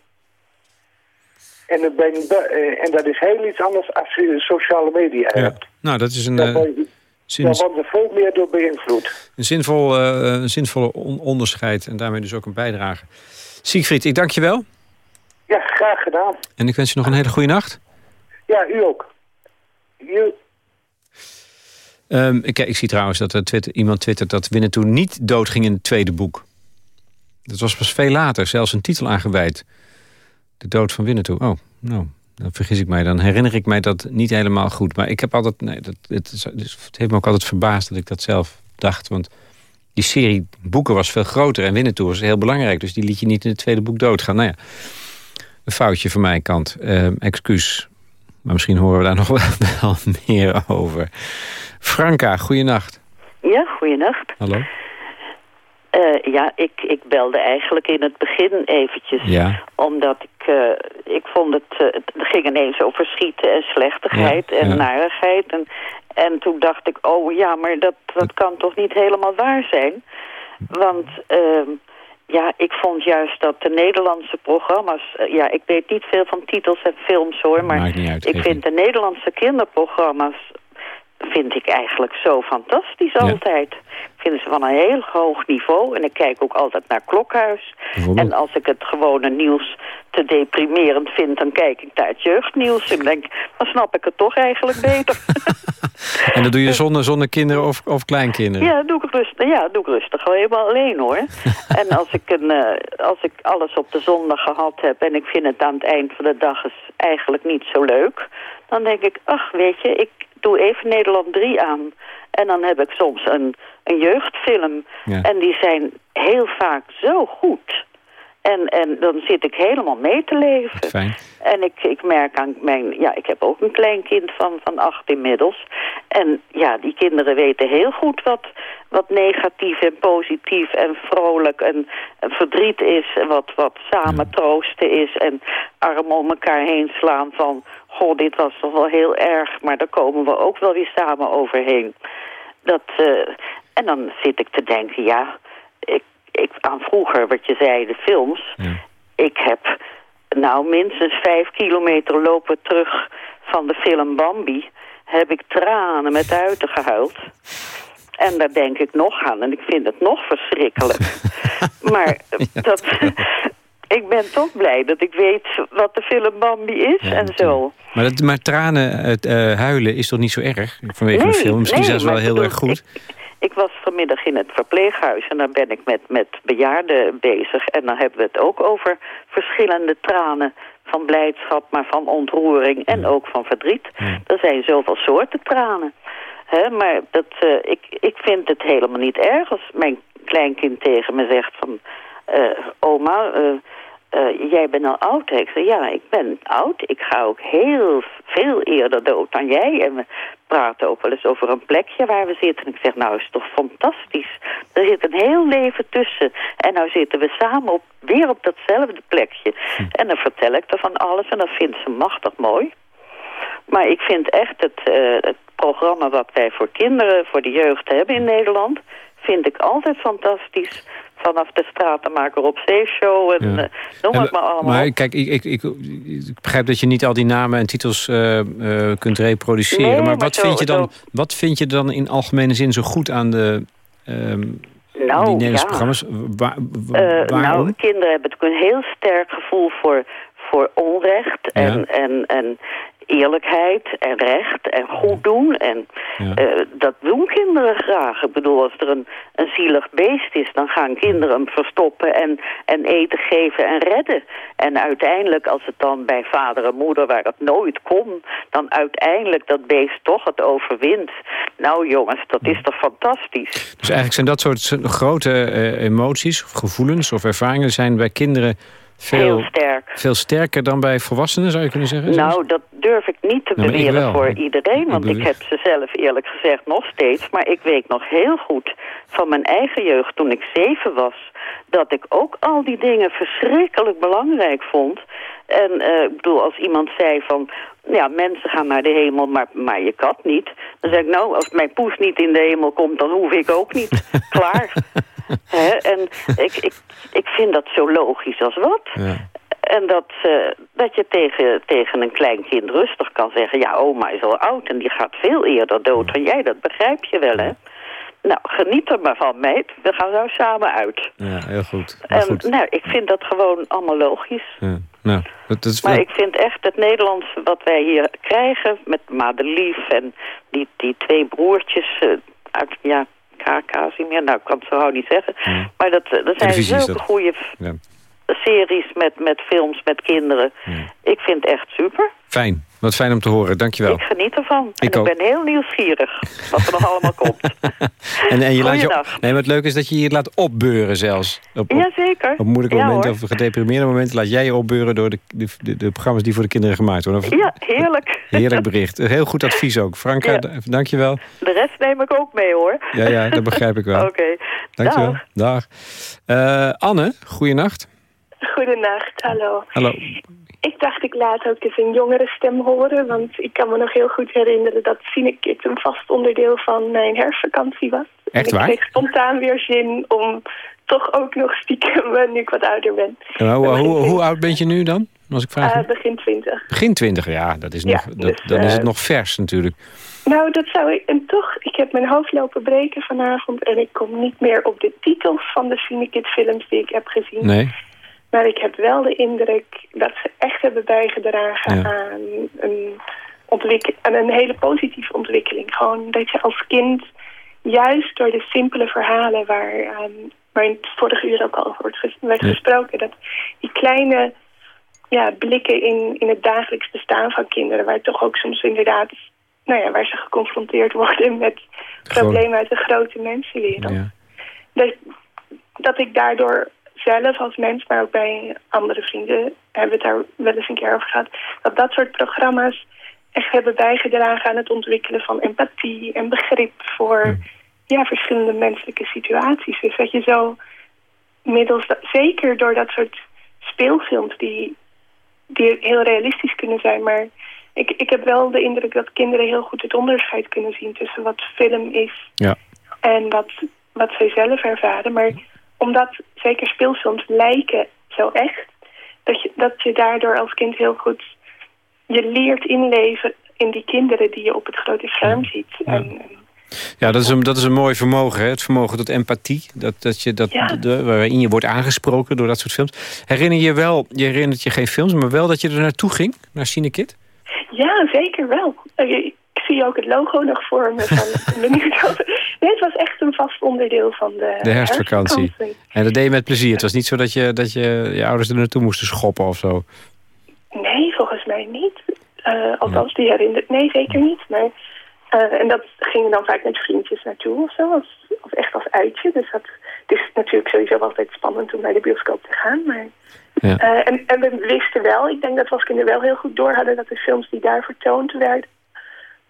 En, een eh, en dat is heel iets anders als je sociale media Ja. hebt. Nou, dat is een, Daar eh, zin- daar worden veel meer door beïnvloed. een, zinvol, eh, een zinvolle on- onderscheid en daarmee dus ook een bijdrage. Siegfried, ik dank je wel. Ja, graag gedaan. En ik wens je nog een hele goede nacht. Ja, u ook. U, Ehm, ik, ik zie trouwens dat er twitter, iemand twittert dat Winnetou niet doodging in het tweede boek. Dat was pas veel later, zelfs een titel aangeweid. De dood van Winnetou. Oh, nou, dan vergis ik mij. Dan herinner ik mij dat niet helemaal goed. Maar ik heb altijd... Nee, dat, het, het heeft me ook altijd verbaasd dat ik dat zelf dacht. Want die serie boeken was veel groter. En Winnetou was heel belangrijk. Dus die liet je niet in het tweede boek doodgaan. Nou ja, een foutje van mijn kant. Eh, excuus. Maar misschien horen we daar nog wel, wel meer over. Franka, goeienacht. Ja, goeienacht. Hallo. Eh, ja, ik, ik belde eigenlijk in het begin eventjes. Ja. Omdat ik, eh, ik vond het, eh, het ging ineens over schieten en slechtigheid Ja, en ja. narigheid. En, en toen dacht ik, oh ja, maar dat, dat kan toch niet helemaal waar zijn? Want ehm, ja, ik vond juist dat de Nederlandse programma's... eh, ja, ik weet niet veel van titels en films hoor, maar uit, ik vind de Nederlandse kinderprogramma's vind ik eigenlijk zo fantastisch altijd. Ik vind ze van een heel hoog niveau. En ik kijk ook altijd naar Klokhuis. En als ik het gewone nieuws te deprimerend vind... dan kijk ik naar het jeugdnieuws. En denk, dan snap ik het toch eigenlijk beter. En dat doe je zonder, zonder kinderen of, of kleinkinderen? ja, doe ik rustig, ja, doe ik rustig wel helemaal alleen hoor. en als ik, een, eh, als ik alles op de zondag gehad heb... en ik vind het aan het eind van de dag is eigenlijk niet zo leuk... dan denk ik, ach weet je, ik doe even Nederland 3 aan... En dan heb ik soms een, een jeugdfilm. Ja. En die zijn heel vaak zo goed. En, en dan zit ik helemaal mee te leven. Fijn. En ik, ik merk aan mijn... Ja, ik heb ook een klein kind van, van acht inmiddels. En ja, die kinderen weten heel goed wat, wat negatief en positief en vrolijk en, en verdriet is. En wat, wat samen troosten is. En armen om elkaar heen slaan van... Goh, dit was toch wel heel erg, maar daar komen we ook wel weer samen overheen. Dat, eh, en dan zit ik te denken, ja, ik, ik, aan vroeger, wat je zei, de films. Ik heb nou minstens vijf kilometer lopen terug van de film Bambi. Heb ik tranen met uiten gehuild. En daar denk ik nog aan. En ik vind het nog verschrikkelijk. maar dat, ik ben toch blij dat ik weet wat de film Bambi is en zo. Maar, dat, maar tranen, het eh, huilen is toch niet zo erg? Vanwege Nee, film. Misschien nee, zelfs wel heel bedoel, erg goed. Ik was vanmiddag in het verpleeghuis en daar ben ik met, met bejaarden bezig. En dan hebben we het ook over verschillende tranen van blijdschap, maar van ontroering en ook van verdriet. Er zijn zoveel soorten tranen. Hè, maar dat, eh, ik, ik vind het helemaal niet erg als mijn kleinkind tegen me zegt van... eh, oma, eh, jij bent al oud. hè?" Ik zeg, ja, ik ben oud. Ik ga ook heel veel eerder dood dan jij. En we praten ook wel eens over een plekje waar we zitten. En ik zeg, nou, is toch fantastisch. Er zit een heel leven tussen. En nou zitten we samen op, weer op datzelfde plekje. En dan vertel ik er van alles. En dat vindt ze machtig mooi. Maar ik vind echt het, eh, het programma wat wij voor kinderen, voor de jeugd hebben in Nederland... vind ik altijd fantastisch. Vanaf de Stratenmaker op Zeeshow en Ja. eh, noem En, het maar allemaal. Maar kijk, ik, ik, ik, ik begrijp dat je niet al die namen en titels eh, eh, kunt reproduceren. Nee, maar maar wat, zo- vind je dan, zo- wat vind je dan in algemene zin zo goed aan de, ehm, Nou, die Nederlandse ja. programma's? Nou, kinderen hebben natuurlijk een heel sterk gevoel voor, voor onrecht en, Ja. en, en eerlijkheid en recht en goed doen. En Ja. eh, dat doen kinderen graag. Ik bedoel, als er een, een zielig beest is, dan gaan kinderen hem verstoppen en, en eten geven en redden. En uiteindelijk, als het dan bij vader en moeder, waar het nooit kon, dan uiteindelijk dat beest toch het overwint. Nou jongens, dat is toch fantastisch. Dus eigenlijk zijn dat soort grote eh, emoties, of gevoelens of ervaringen... zijn bij kinderen veel, Heel sterk. veel sterker dan bij volwassenen, zou je kunnen zeggen? zelfs? Nou, dat durf ik niet te Nou, beweren voor iedereen. Want ik heb ze zelf eerlijk gezegd nog steeds. Maar ik weet nog heel goed van mijn eigen jeugd toen ik zeven was... dat ik ook al die dingen verschrikkelijk belangrijk vond. En eh, ik bedoel, als iemand zei van... ja, mensen gaan naar de hemel, maar, maar je kat niet. Dan zeg ik, nou, als mijn poes niet in de hemel komt... dan hoef ik ook niet. Klaar. En ik, ik, ik vind dat zo logisch als wat. Ja. En dat, eh, dat je tegen, tegen een klein kind rustig kan zeggen... ja, oma is al oud en die gaat veel eerder dood dan jij. Dat begrijp je wel, hè? Nou, geniet er maar van, meid. We gaan zo samen uit. Ja, heel goed. En goed. nou, ik vind dat gewoon allemaal logisch. Ja. Nou, dat, is Maar ik vind echt het Nederlands wat wij hier krijgen... met Madelief en die, die twee broertjes eh, uit... ja, K. Casimir, nou, ik kan het zo gauw niet zeggen. Maar dat, eh, dat zijn zulke goede... Ja. series met, met films met kinderen. Ik vind het echt super. Fijn. Wat fijn om te horen. Dankjewel. Ik geniet ervan. Ik en ik ben heel nieuwsgierig wat er nog allemaal komt. En, en je laat je, nee, maar het leuke is dat je je laat opbeuren zelfs. Op, op, Jazeker. op moeilijke Ja, momenten hoor. of gedeprimeerde momenten laat jij je opbeuren door de, de, de, de programma's die voor de kinderen gemaakt worden. Ja, heerlijk. Heerlijk bericht. Heel goed advies ook. Franka, Ja. d- dankjewel. De rest neem ik ook mee hoor. Ja, ja, dat begrijp ik wel. Oké. Dankjewel. Dag. Dag. Eh, Anne, goeienacht. Goedenacht, hallo. Hallo. Ik dacht ik laat ook eens een jongere stem horen, want ik kan me nog heel goed herinneren dat Cinekit een vast onderdeel van mijn herfstvakantie was. Echt en ik waar? kreeg spontaan weer zin om toch ook nog stiekem, eh, nu ik wat ouder ben. En hoe, hoe, hoe oud ben je nu dan? Als ik vraag. Eh, begin twintig. Begin twintig, ja. Dat is Ja, nog, dat, dus, dan is het eh, nog vers natuurlijk. Nou, dat zou ik... En toch, ik heb mijn hoofd lopen breken vanavond... en ik kom niet meer op de titels van de Cinekit films die ik heb gezien. Nee? Maar ik heb wel de indruk dat ze echt hebben bijgedragen Ja. aan, een aan een hele positieve ontwikkeling. Gewoon dat je als kind, juist door de simpele verhalen waar, ehm, waar in het vorige uur ook al over wordt werd Ja. gesproken, dat die kleine ja, blikken in, in het dagelijks bestaan van kinderen, waar toch ook soms inderdaad, nou ja, waar ze geconfronteerd worden met Gewoon- problemen uit de grote mensenwereld Ja. dat, dat ik daardoor zelf als mens, maar ook bij andere vrienden, hebben we het daar wel eens een keer over gehad, dat dat soort programma's echt hebben bijgedragen aan het ontwikkelen van empathie en begrip voor ja, verschillende menselijke situaties. Dus dat je zo middels, dat, zeker door dat soort speelfilms die, die heel realistisch kunnen zijn, maar ik, ik heb wel de indruk dat kinderen heel goed het onderscheid kunnen zien tussen wat film is Ja. en wat, wat zij zelf ervaren. Maar omdat zeker speelfilms lijken zo echt, dat je, dat je daardoor als kind heel goed je leert inleven in die kinderen die je op het grote scherm ziet. En, Ja, dat is een, dat is een mooi vermogen, hè? het vermogen tot empathie. Dat, dat je, dat, Ja. de, waarin je wordt aangesproken door dat soort films. Herinner je wel, je herinnert je geen films, maar wel dat je er naartoe ging, naar Cinekit? ja, zeker wel. Zie ook het logo nog voor me. Van, benieuwd wat- nee, het was echt een vast onderdeel van de, De herfstvakantie. En dat deed je met plezier. Het was niet zo dat je, dat je, je ouders er naartoe moesten schoppen of zo. Nee, volgens mij niet. Eh, althans, die herinnert... Nee, zeker niet. Maar, eh, en dat gingen dan vaak met vriendjes naartoe of zo. Als, of echt als uitje. Dus dat het is natuurlijk sowieso altijd spannend om naar de bioscoop te gaan. Maar, Ja. eh, en, en we wisten wel, ik denk dat we als kinderen wel heel goed door hadden... dat de films die daar vertoond werden...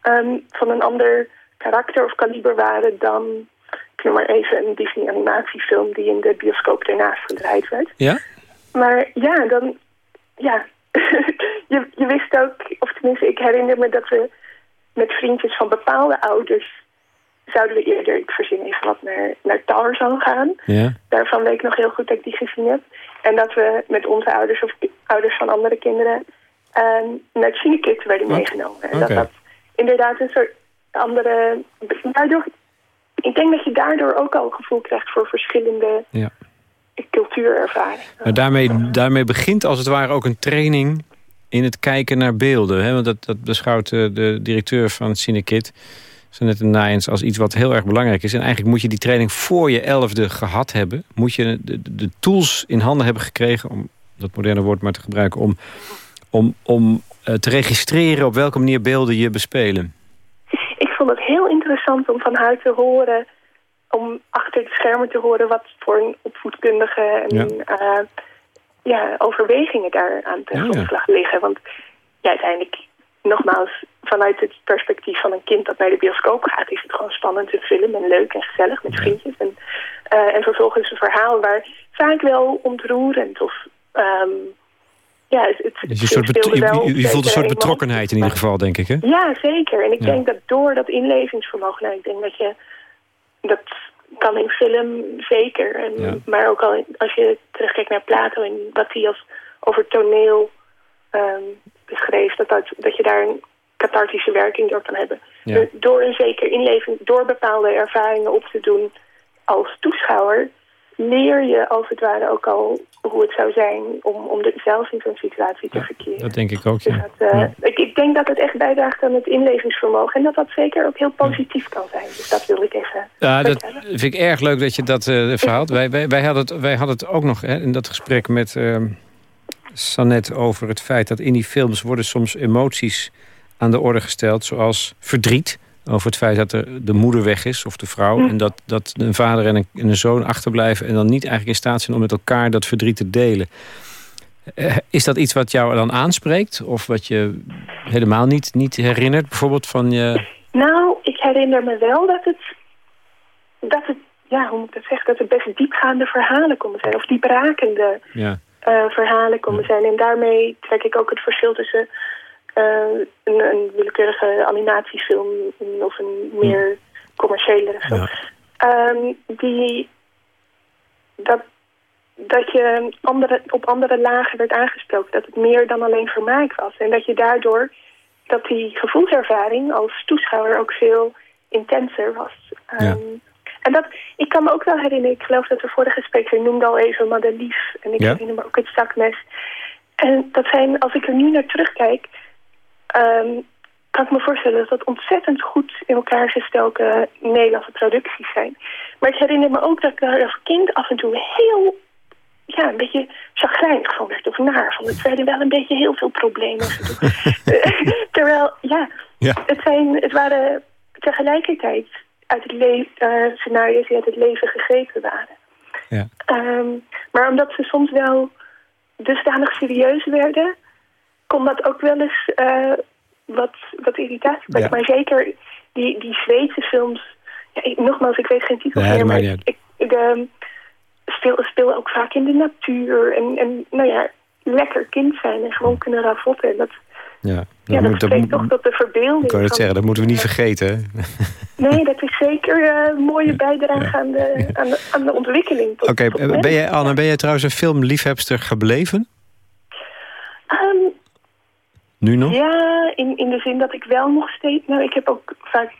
ehm, van een ander karakter of kaliber waren dan... Ik noem maar even een Disney animatiefilm die in de bioscoop ernaast gedraaid werd. Ja? Maar ja, dan... Ja, je, je wist ook... Of tenminste, ik herinner me dat we met vriendjes van bepaalde ouders... zouden we eerder, ik verzin even wat, naar, naar Tarzan gaan. Ja. Daarvan weet ik nog heel goed dat ik die gezien heb. En dat we met onze ouders of ouders van andere kinderen... ehm, naar Cinekit werden Wat? meegenomen. En dat dat inderdaad een soort andere... Daardoor, ik denk dat je daardoor ook al gevoel krijgt voor verschillende Ja. cultuurervaringen. Maar daarmee, daarmee begint als het ware ook een training in het kijken naar beelden. Hè? Want dat, dat beschouwt eh, de directeur van Cinekit, Sanette Nijens, als iets wat heel erg belangrijk is. En eigenlijk moet je die training voor je elfde gehad hebben. Moet je de, de- tools in handen hebben gekregen, om dat moderne woord maar te gebruiken, om, om, om te registreren op welke manier beelden je bespelen. Ik vond het heel interessant om van haar te horen, om achter de schermen te horen wat voor een opvoedkundige en Ja. ja. ja, overwegingen daar aan ten ja. grondslag liggen. Want ja, uiteindelijk, nogmaals, vanuit het perspectief van een kind dat naar de bioscoop gaat, is het gewoon spannend een film en leuk en gezellig met vriendjes. En, eh, en vervolgens een verhaal waar vaak wel ontroerend of ehm, ja, het, het Dus je, soort wel je, je voelt een soort betrokkenheid in ieder geval, denk ik. Hè? Ja, zeker. En ik Ja. denk dat door dat inlevingsvermogen, nou, ik denk dat je dat kan in film zeker. En, Ja. Maar ook al als je terugkijkt naar Plato en wat hij als over toneel ehm, beschreef, dat, dat, dat je daar een cathartische werking door kan hebben. Ja. Door een zeker inleving, door bepaalde ervaringen op te doen als toeschouwer, leer je als het ware ook al hoe het zou zijn om, om er zelf in zo'n situatie te verkeren. Dat denk ik ook, ja. Dat, eh, ik, ik denk dat het echt bijdraagt aan het inlevingsvermogen. En dat dat zeker ook heel positief kan zijn. Dus dat wil ik even Ja, dat vind ik erg leuk dat je dat eh verhaalt. Wij, wij, wij, hadden het, wij hadden het ook nog hè, in dat gesprek met ehm Sanet over het feit dat in die films worden soms emoties aan de orde gesteld, zoals verdriet over het feit dat er de moeder weg is of de vrouw en dat, dat een vader en een, en een zoon achterblijven en dan niet eigenlijk in staat zijn om met elkaar dat verdriet te delen. Eh, Is dat iets wat jou dan aanspreekt of wat je helemaal niet, niet herinnert, bijvoorbeeld van je... Nou, ik herinner me wel dat het, dat het, ja, hoe moet ik dat zeggen, dat het best diepgaande verhalen konden zijn. Of dieprakende Ja. eh, verhalen konden zijn. En daarmee trek ik ook het verschil tussen eh, een, een willekeurige animatiefilm of een meer commerciële film. Ehm, die, dat, dat je andere, op andere lagen werd aangesproken. Dat het meer dan alleen vermaak was. En dat je daardoor, dat die gevoelservaring als toeschouwer ook veel intenser was. Ehm, En dat, ik kan me ook wel herinneren, ik geloof dat de vorige spreker noemde al even Madelief. En ik Ja. herinner me ook het zakmes. En dat zijn, als ik er nu naar terugkijk, ehm, kan ik me voorstellen dat dat ontzettend goed in elkaar gestoken Nederlandse producties zijn. Maar ik herinner me ook dat ik daar als kind af en toe heel, ja, een beetje chagrijnig van werd of naar. Van het werden wel een beetje heel veel problemen. Terwijl, ja, Ja. Het, zijn, het waren tegelijkertijd uit het eh, scenario's die uit het leven gegrepen waren. Ja. Ehm, maar omdat ze soms wel dusdanig serieus werden, kon dat ook wel eens eh, wat, wat irritatie brengen. Ja. Maar zeker die, die Zweedse films, ja, ik- nogmaals, ik weet geen titel Nee, meer, dat maar ik, ik ehm, speel, speel ook vaak in de natuur. En, en nou ja, lekker kind zijn en gewoon kunnen ravotten. En dat, Ja, ja, dat dat dat, spreekt toch tot de verbeelding. ik wou het zeggen, dat moeten we niet vergeten. Nee, dat is zeker eh, een mooie bijdrage aan, de, aan, de, aan de ontwikkeling. Oké, eh, ben jij, Anne, ben jij trouwens een filmliefhebster gebleven? Ehm, Nu nog? Ja, in, in de zin dat ik wel nog steeds... Nou, ik heb ook vaak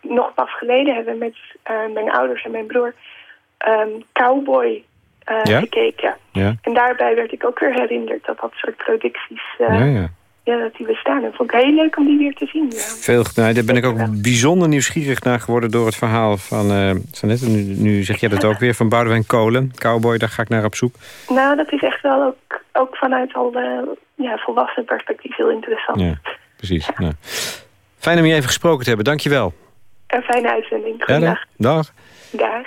nog pas geleden hebben met eh, mijn ouders en mijn broer... ehm, Cowboy eh, Ja? gekeken. Ja. En daarbij werd ik ook weer herinnerd dat dat soort producties... eh, Ja, ja. ja, dat die bestaan. En vond ik heel leuk om die weer te zien. Ja. Veel, nou, daar ben ik ook bijzonder nieuwsgierig naar geworden door het verhaal van... Sanette, nu, nu zeg jij dat ook weer, van Boudewijn Kolen. Cowboy, daar ga ik naar op zoek. Nou, dat is echt wel ook, ook vanuit al de ja, volwassen perspectief heel interessant. Ja, precies. Nou. Fijn om je even gesproken te hebben, dankjewel. Een fijne uitzending. Ja, Goedendag. dag. dag. Dag.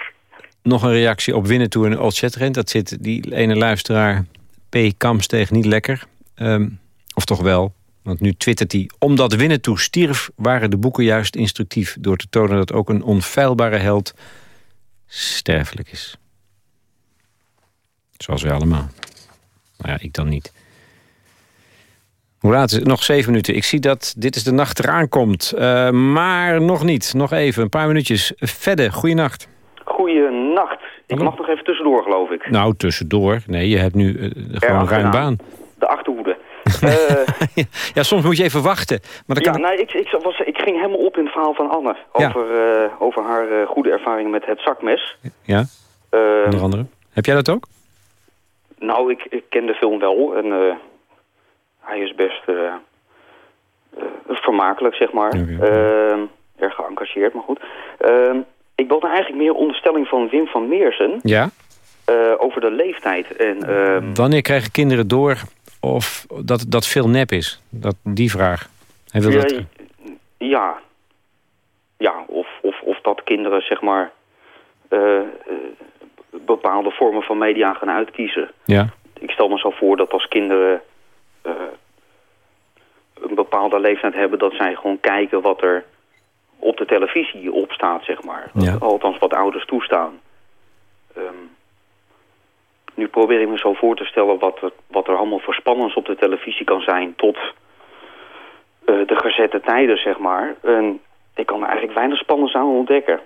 Nog een reactie op winnen toe in Old Shatterhand. Dat zit die ene luisteraar P. Kams tegen niet lekker. Ehm, of toch wel, want nu twittert hij... Omdat winnen toe stierf, waren de boeken juist instructief... door te tonen dat ook een onfeilbare held sterfelijk is. Zoals wij allemaal. Nou ja, ik dan niet. Hoe laat is het? Nog zeven minuten. Ik zie dat dit is de nacht eraan komt. Eh, maar nog niet. Nog even, een paar minuutjes. Fedde, goeienacht. Goeienacht. Ik mag nog even tussendoor, geloof ik. Nou, tussendoor. Nee, je hebt nu eh, gewoon ruim achteraan. baan. De achterhoede. Eh, Ja, soms moet je even wachten. Maar dan ja, kan... nee, ik, ik, was, ik ging helemaal op in het verhaal van Anne. Ja. Over, eh, over haar eh, goede ervaring met het zakmes. Ja, onder andere. Heb jij dat ook? nou, ik, ik ken de film wel. En hij is best eh, eh, vermakelijk, zeg maar. Eh, erg geëngageerd, maar goed. Eh, ik wilde eigenlijk meer onderstelling van Wim van Meersen... Ja. eh, over de leeftijd. En, ehm, Wanneer krijgen kinderen door of dat, dat veel nep is? Dat, die vraag. Hij wil Ja, dat... Ja. Ja, of, of, of dat kinderen, zeg maar, bepaalde vormen van media gaan uitkiezen. Ja. Ik stel me zo voor dat als kinderen eh, een bepaalde leeftijd hebben... dat zij gewoon kijken wat er op de televisie op staat, zeg maar. Ja. Althans, wat ouders toestaan. Ehm, nu probeer ik me zo voor te stellen wat er, wat er allemaal voor spannends op de televisie kan zijn... tot eh, de gezette tijden, zeg maar. En ik kan er eigenlijk weinig spannends aan ontdekken.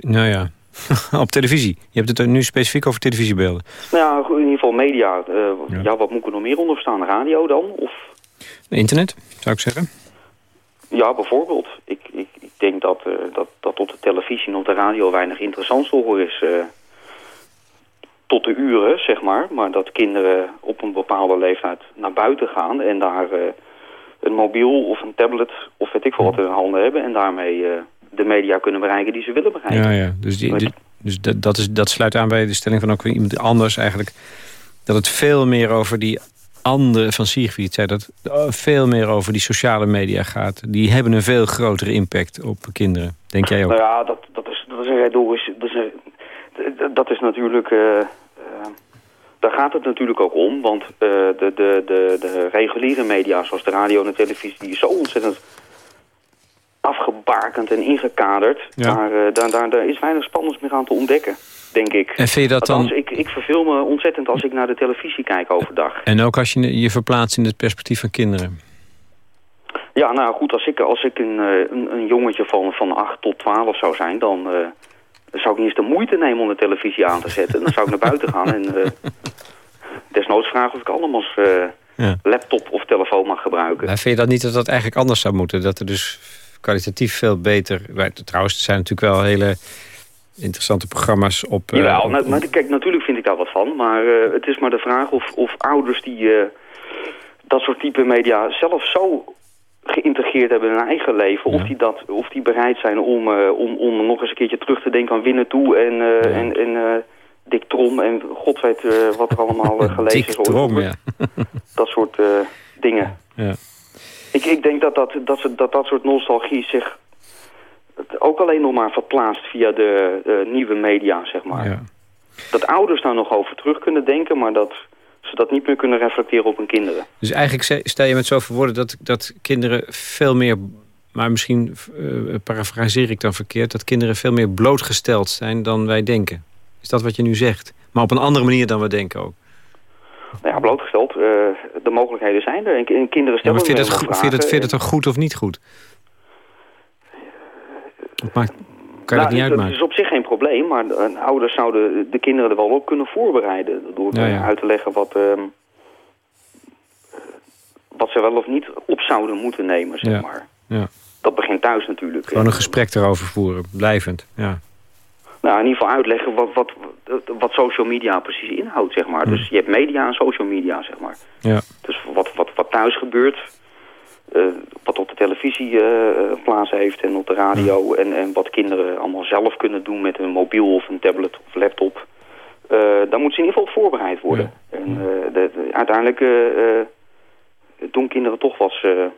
Nou ja, op televisie. Je hebt het nu specifiek over televisiebeelden. Nou in ieder geval media. eh, ja. wat moet ik er nog meer onder staan? Radio dan? Of Internet, zou ik zeggen. ja, bijvoorbeeld. Ik, ik, ik denk dat, eh, dat, dat op de televisie en op de radio weinig interessant te horen is. eh, tot de uren, zeg maar. Maar dat kinderen op een bepaalde leeftijd naar buiten gaan... en daar een mobiel of een tablet of weet ik veel wat in hun handen hebben... en daarmee de media kunnen bereiken die ze willen bereiken. Ja, ja. Dus, die, die- dus dat, dat, is, dat sluit aan bij de stelling van ook weer iemand anders eigenlijk. Dat het veel meer over die andere van Siegfried zei... dat eh, veel meer over die sociale media gaat. Die hebben een veel grotere impact op kinderen. Denk jij ook? Nou ja, dat, dat, is, dat is een retorisch... Dat is, een- dat is natuurlijk... eh, daar gaat het natuurlijk ook om, want de, de, de, de reguliere media, zoals de radio en de televisie, die is zo ontzettend afgebakend en ingekaderd. Ja. Daar, eh, daar, daar, daar is weinig spannends meer aan te ontdekken, denk ik. En vind je dat dan- ik, ik verveel me ontzettend als ik naar de televisie kijk overdag. En ook als je je verplaatst in het perspectief van kinderen. Ja, nou goed, als ik, als ik een, eh, een, een jongetje van, van 8 tot 12 zou zijn, dan, eh, zou ik niet eens de moeite nemen om de televisie aan te zetten. Dan zou ik naar buiten gaan en eh, desnoods vragen of ik allemaal eh, Ja. laptop of telefoon mag gebruiken. Maar vind je dat niet dat dat eigenlijk anders zou moeten? Dat er dus kwalitatief veel beter... Trouwens, er zijn natuurlijk wel hele interessante programma's op... eh, op- nou, maar kijk, natuurlijk vind ik daar wat van. Maar eh, het is maar de vraag of, of ouders die eh, dat soort type media zelf zo geïntegreerd hebben in hun eigen leven... Of, die dat, of die bereid zijn om, om, om nog eens een keertje terug te denken aan Winnen toe en, eh, en, en Dick Trom en god weet wat er allemaal gelezen Dick is. Trom, vroeger. ja. Dat soort dingen. ja. Ik, ik denk dat dat, dat, ze- dat dat soort nostalgie zich ook alleen nog maar verplaatst via de nieuwe media, zeg maar. Ja. Dat ouders daar nog over terug kunnen denken, maar dat ze dat niet meer kunnen reflecteren op hun kinderen. Dus eigenlijk stel je met zoveel woorden dat, dat kinderen veel meer... maar misschien eh parafraseer ik dan verkeerd... dat kinderen veel meer blootgesteld zijn dan wij denken. Is dat wat je nu zegt? Maar op een andere manier dan we denken ook. Nou ja, blootgesteld, eh, de mogelijkheden zijn er. En, en kinderen Ja, stellen maar vind je dat, vind dat, vind je dat dan goed of niet goed? Maakt, kan je Nou, dat niet het- uitmaken? Het is op zich geen probleem, maar de, ouders zouden de kinderen er wel op kunnen voorbereiden. Door Ja, eh, ja. uit te leggen wat, ehm, eh, wat ze wel of niet op zouden moeten nemen, zeg Ja. maar. Ja. Dat begint thuis natuurlijk. Gewoon een gesprek erover voeren, blijvend. Ja. Nou, in ieder geval uitleggen wat, wat, wat social media precies inhoudt, zeg maar. Dus je hebt media en social media, zeg maar. Ja. Dus wat, wat, wat thuis gebeurt, eh, wat op de televisie eh, eh, plaats heeft en op de radio... En, en wat kinderen allemaal zelf kunnen doen met een mobiel of een tablet of laptop... eh daar moet ze in ieder geval op voorbereid worden. En de, de- uiteindelijk doen kinderen toch ze...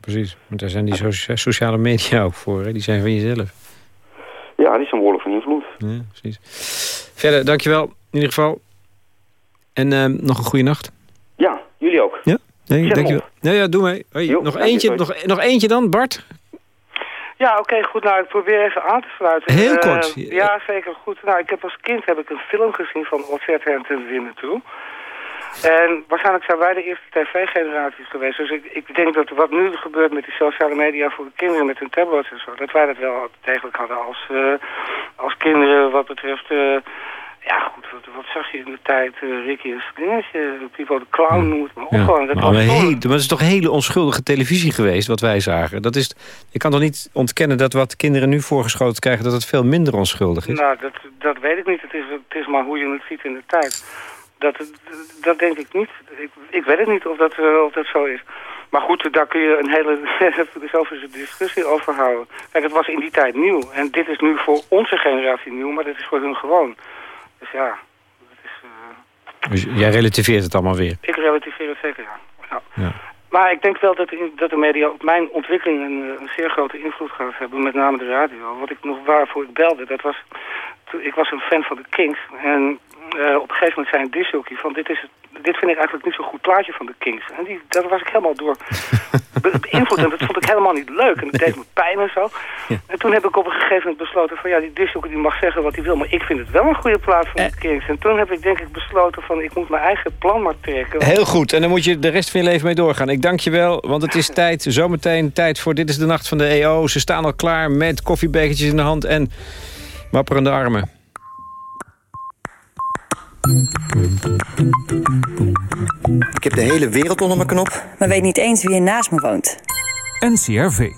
Precies, want daar zijn die socia- sociale media ook voor. Hè? Die zijn van jezelf. Ja, die zijn behoorlijk van invloed. Ja, precies. Verder, dankjewel in ieder geval. En eh, nog een goede nacht. Ja, jullie ook. Ja, nee, dankjewel. Ja, ja, doe mee. Hoi, nog, eentje, nog, nog eentje dan, Bart? Ja, oké, goed. Nou, ik probeer even aan te sluiten. Heel Eh, kort. ja, zeker. Goed. Nou, ik heb als kind heb ik een film gezien van Ontzettend ten Winnen toe. En waarschijnlijk zijn wij de eerste tv-generaties geweest. Dus ik, ik denk dat wat nu gebeurt met die sociale media voor de kinderen met hun tablets en zo... dat wij dat wel degelijk hadden als, eh, als kinderen wat betreft... eh, ja, goed, wat, wat zag je in de tijd? eh, Ricky en Slingetje, Pipo de Clown noemt maar. Ja. gewoon. Dat Maar, was het is toch hele onschuldige televisie geweest wat wij zagen. Dat is, je kan toch niet ontkennen dat wat kinderen nu voorgeschoten krijgen... dat het veel minder onschuldig is? Nou, dat, dat weet ik niet. Het is, het is maar hoe je het ziet in de tijd. Dat, dat denk ik niet. Ik, ik weet het niet of dat, eh, of dat zo is. Maar goed, daar kun je een hele filosofische discussie over houden. Kijk, het was in die tijd nieuw. En dit is nu voor onze generatie nieuw, maar dat is voor hun gewoon. Dus ja, Dus jij relativeert het allemaal weer. ik relativeer het zeker, ja. ja. Ja. Maar ik denk wel dat de, dat de media op mijn ontwikkeling een, een zeer grote invloed gaat hebben. Met name de radio. Wat ik nog waarvoor ik belde, dat was... Ik was een fan van de Kings. En eh, op een gegeven moment zei een disjockey van... Dit, is het, dit vind ik eigenlijk niet zo'n goed plaatje van de Kings. En die, daar was ik helemaal door be- beïnvloed. En dat vond ik helemaal niet leuk. En dat deed me pijn en zo. En toen heb ik op een gegeven moment besloten van... Ja, die disjockey die mag zeggen wat hij wil. Maar ik vind het wel een goede plaat van de Kings. En toen heb ik denk ik besloten van... Ik moet mijn eigen plan maar trekken. Heel goed, en dan moet je de rest van je leven mee doorgaan. Ik dank je wel, want het is tijd, zometeen tijd voor Dit is de Nacht van de EO. Ze staan al klaar met koffiebekertjes in de hand en wapperende armen. Ik heb de hele wereld onder mijn knop. Maar weet niet eens wie er naast me woont. NCRV.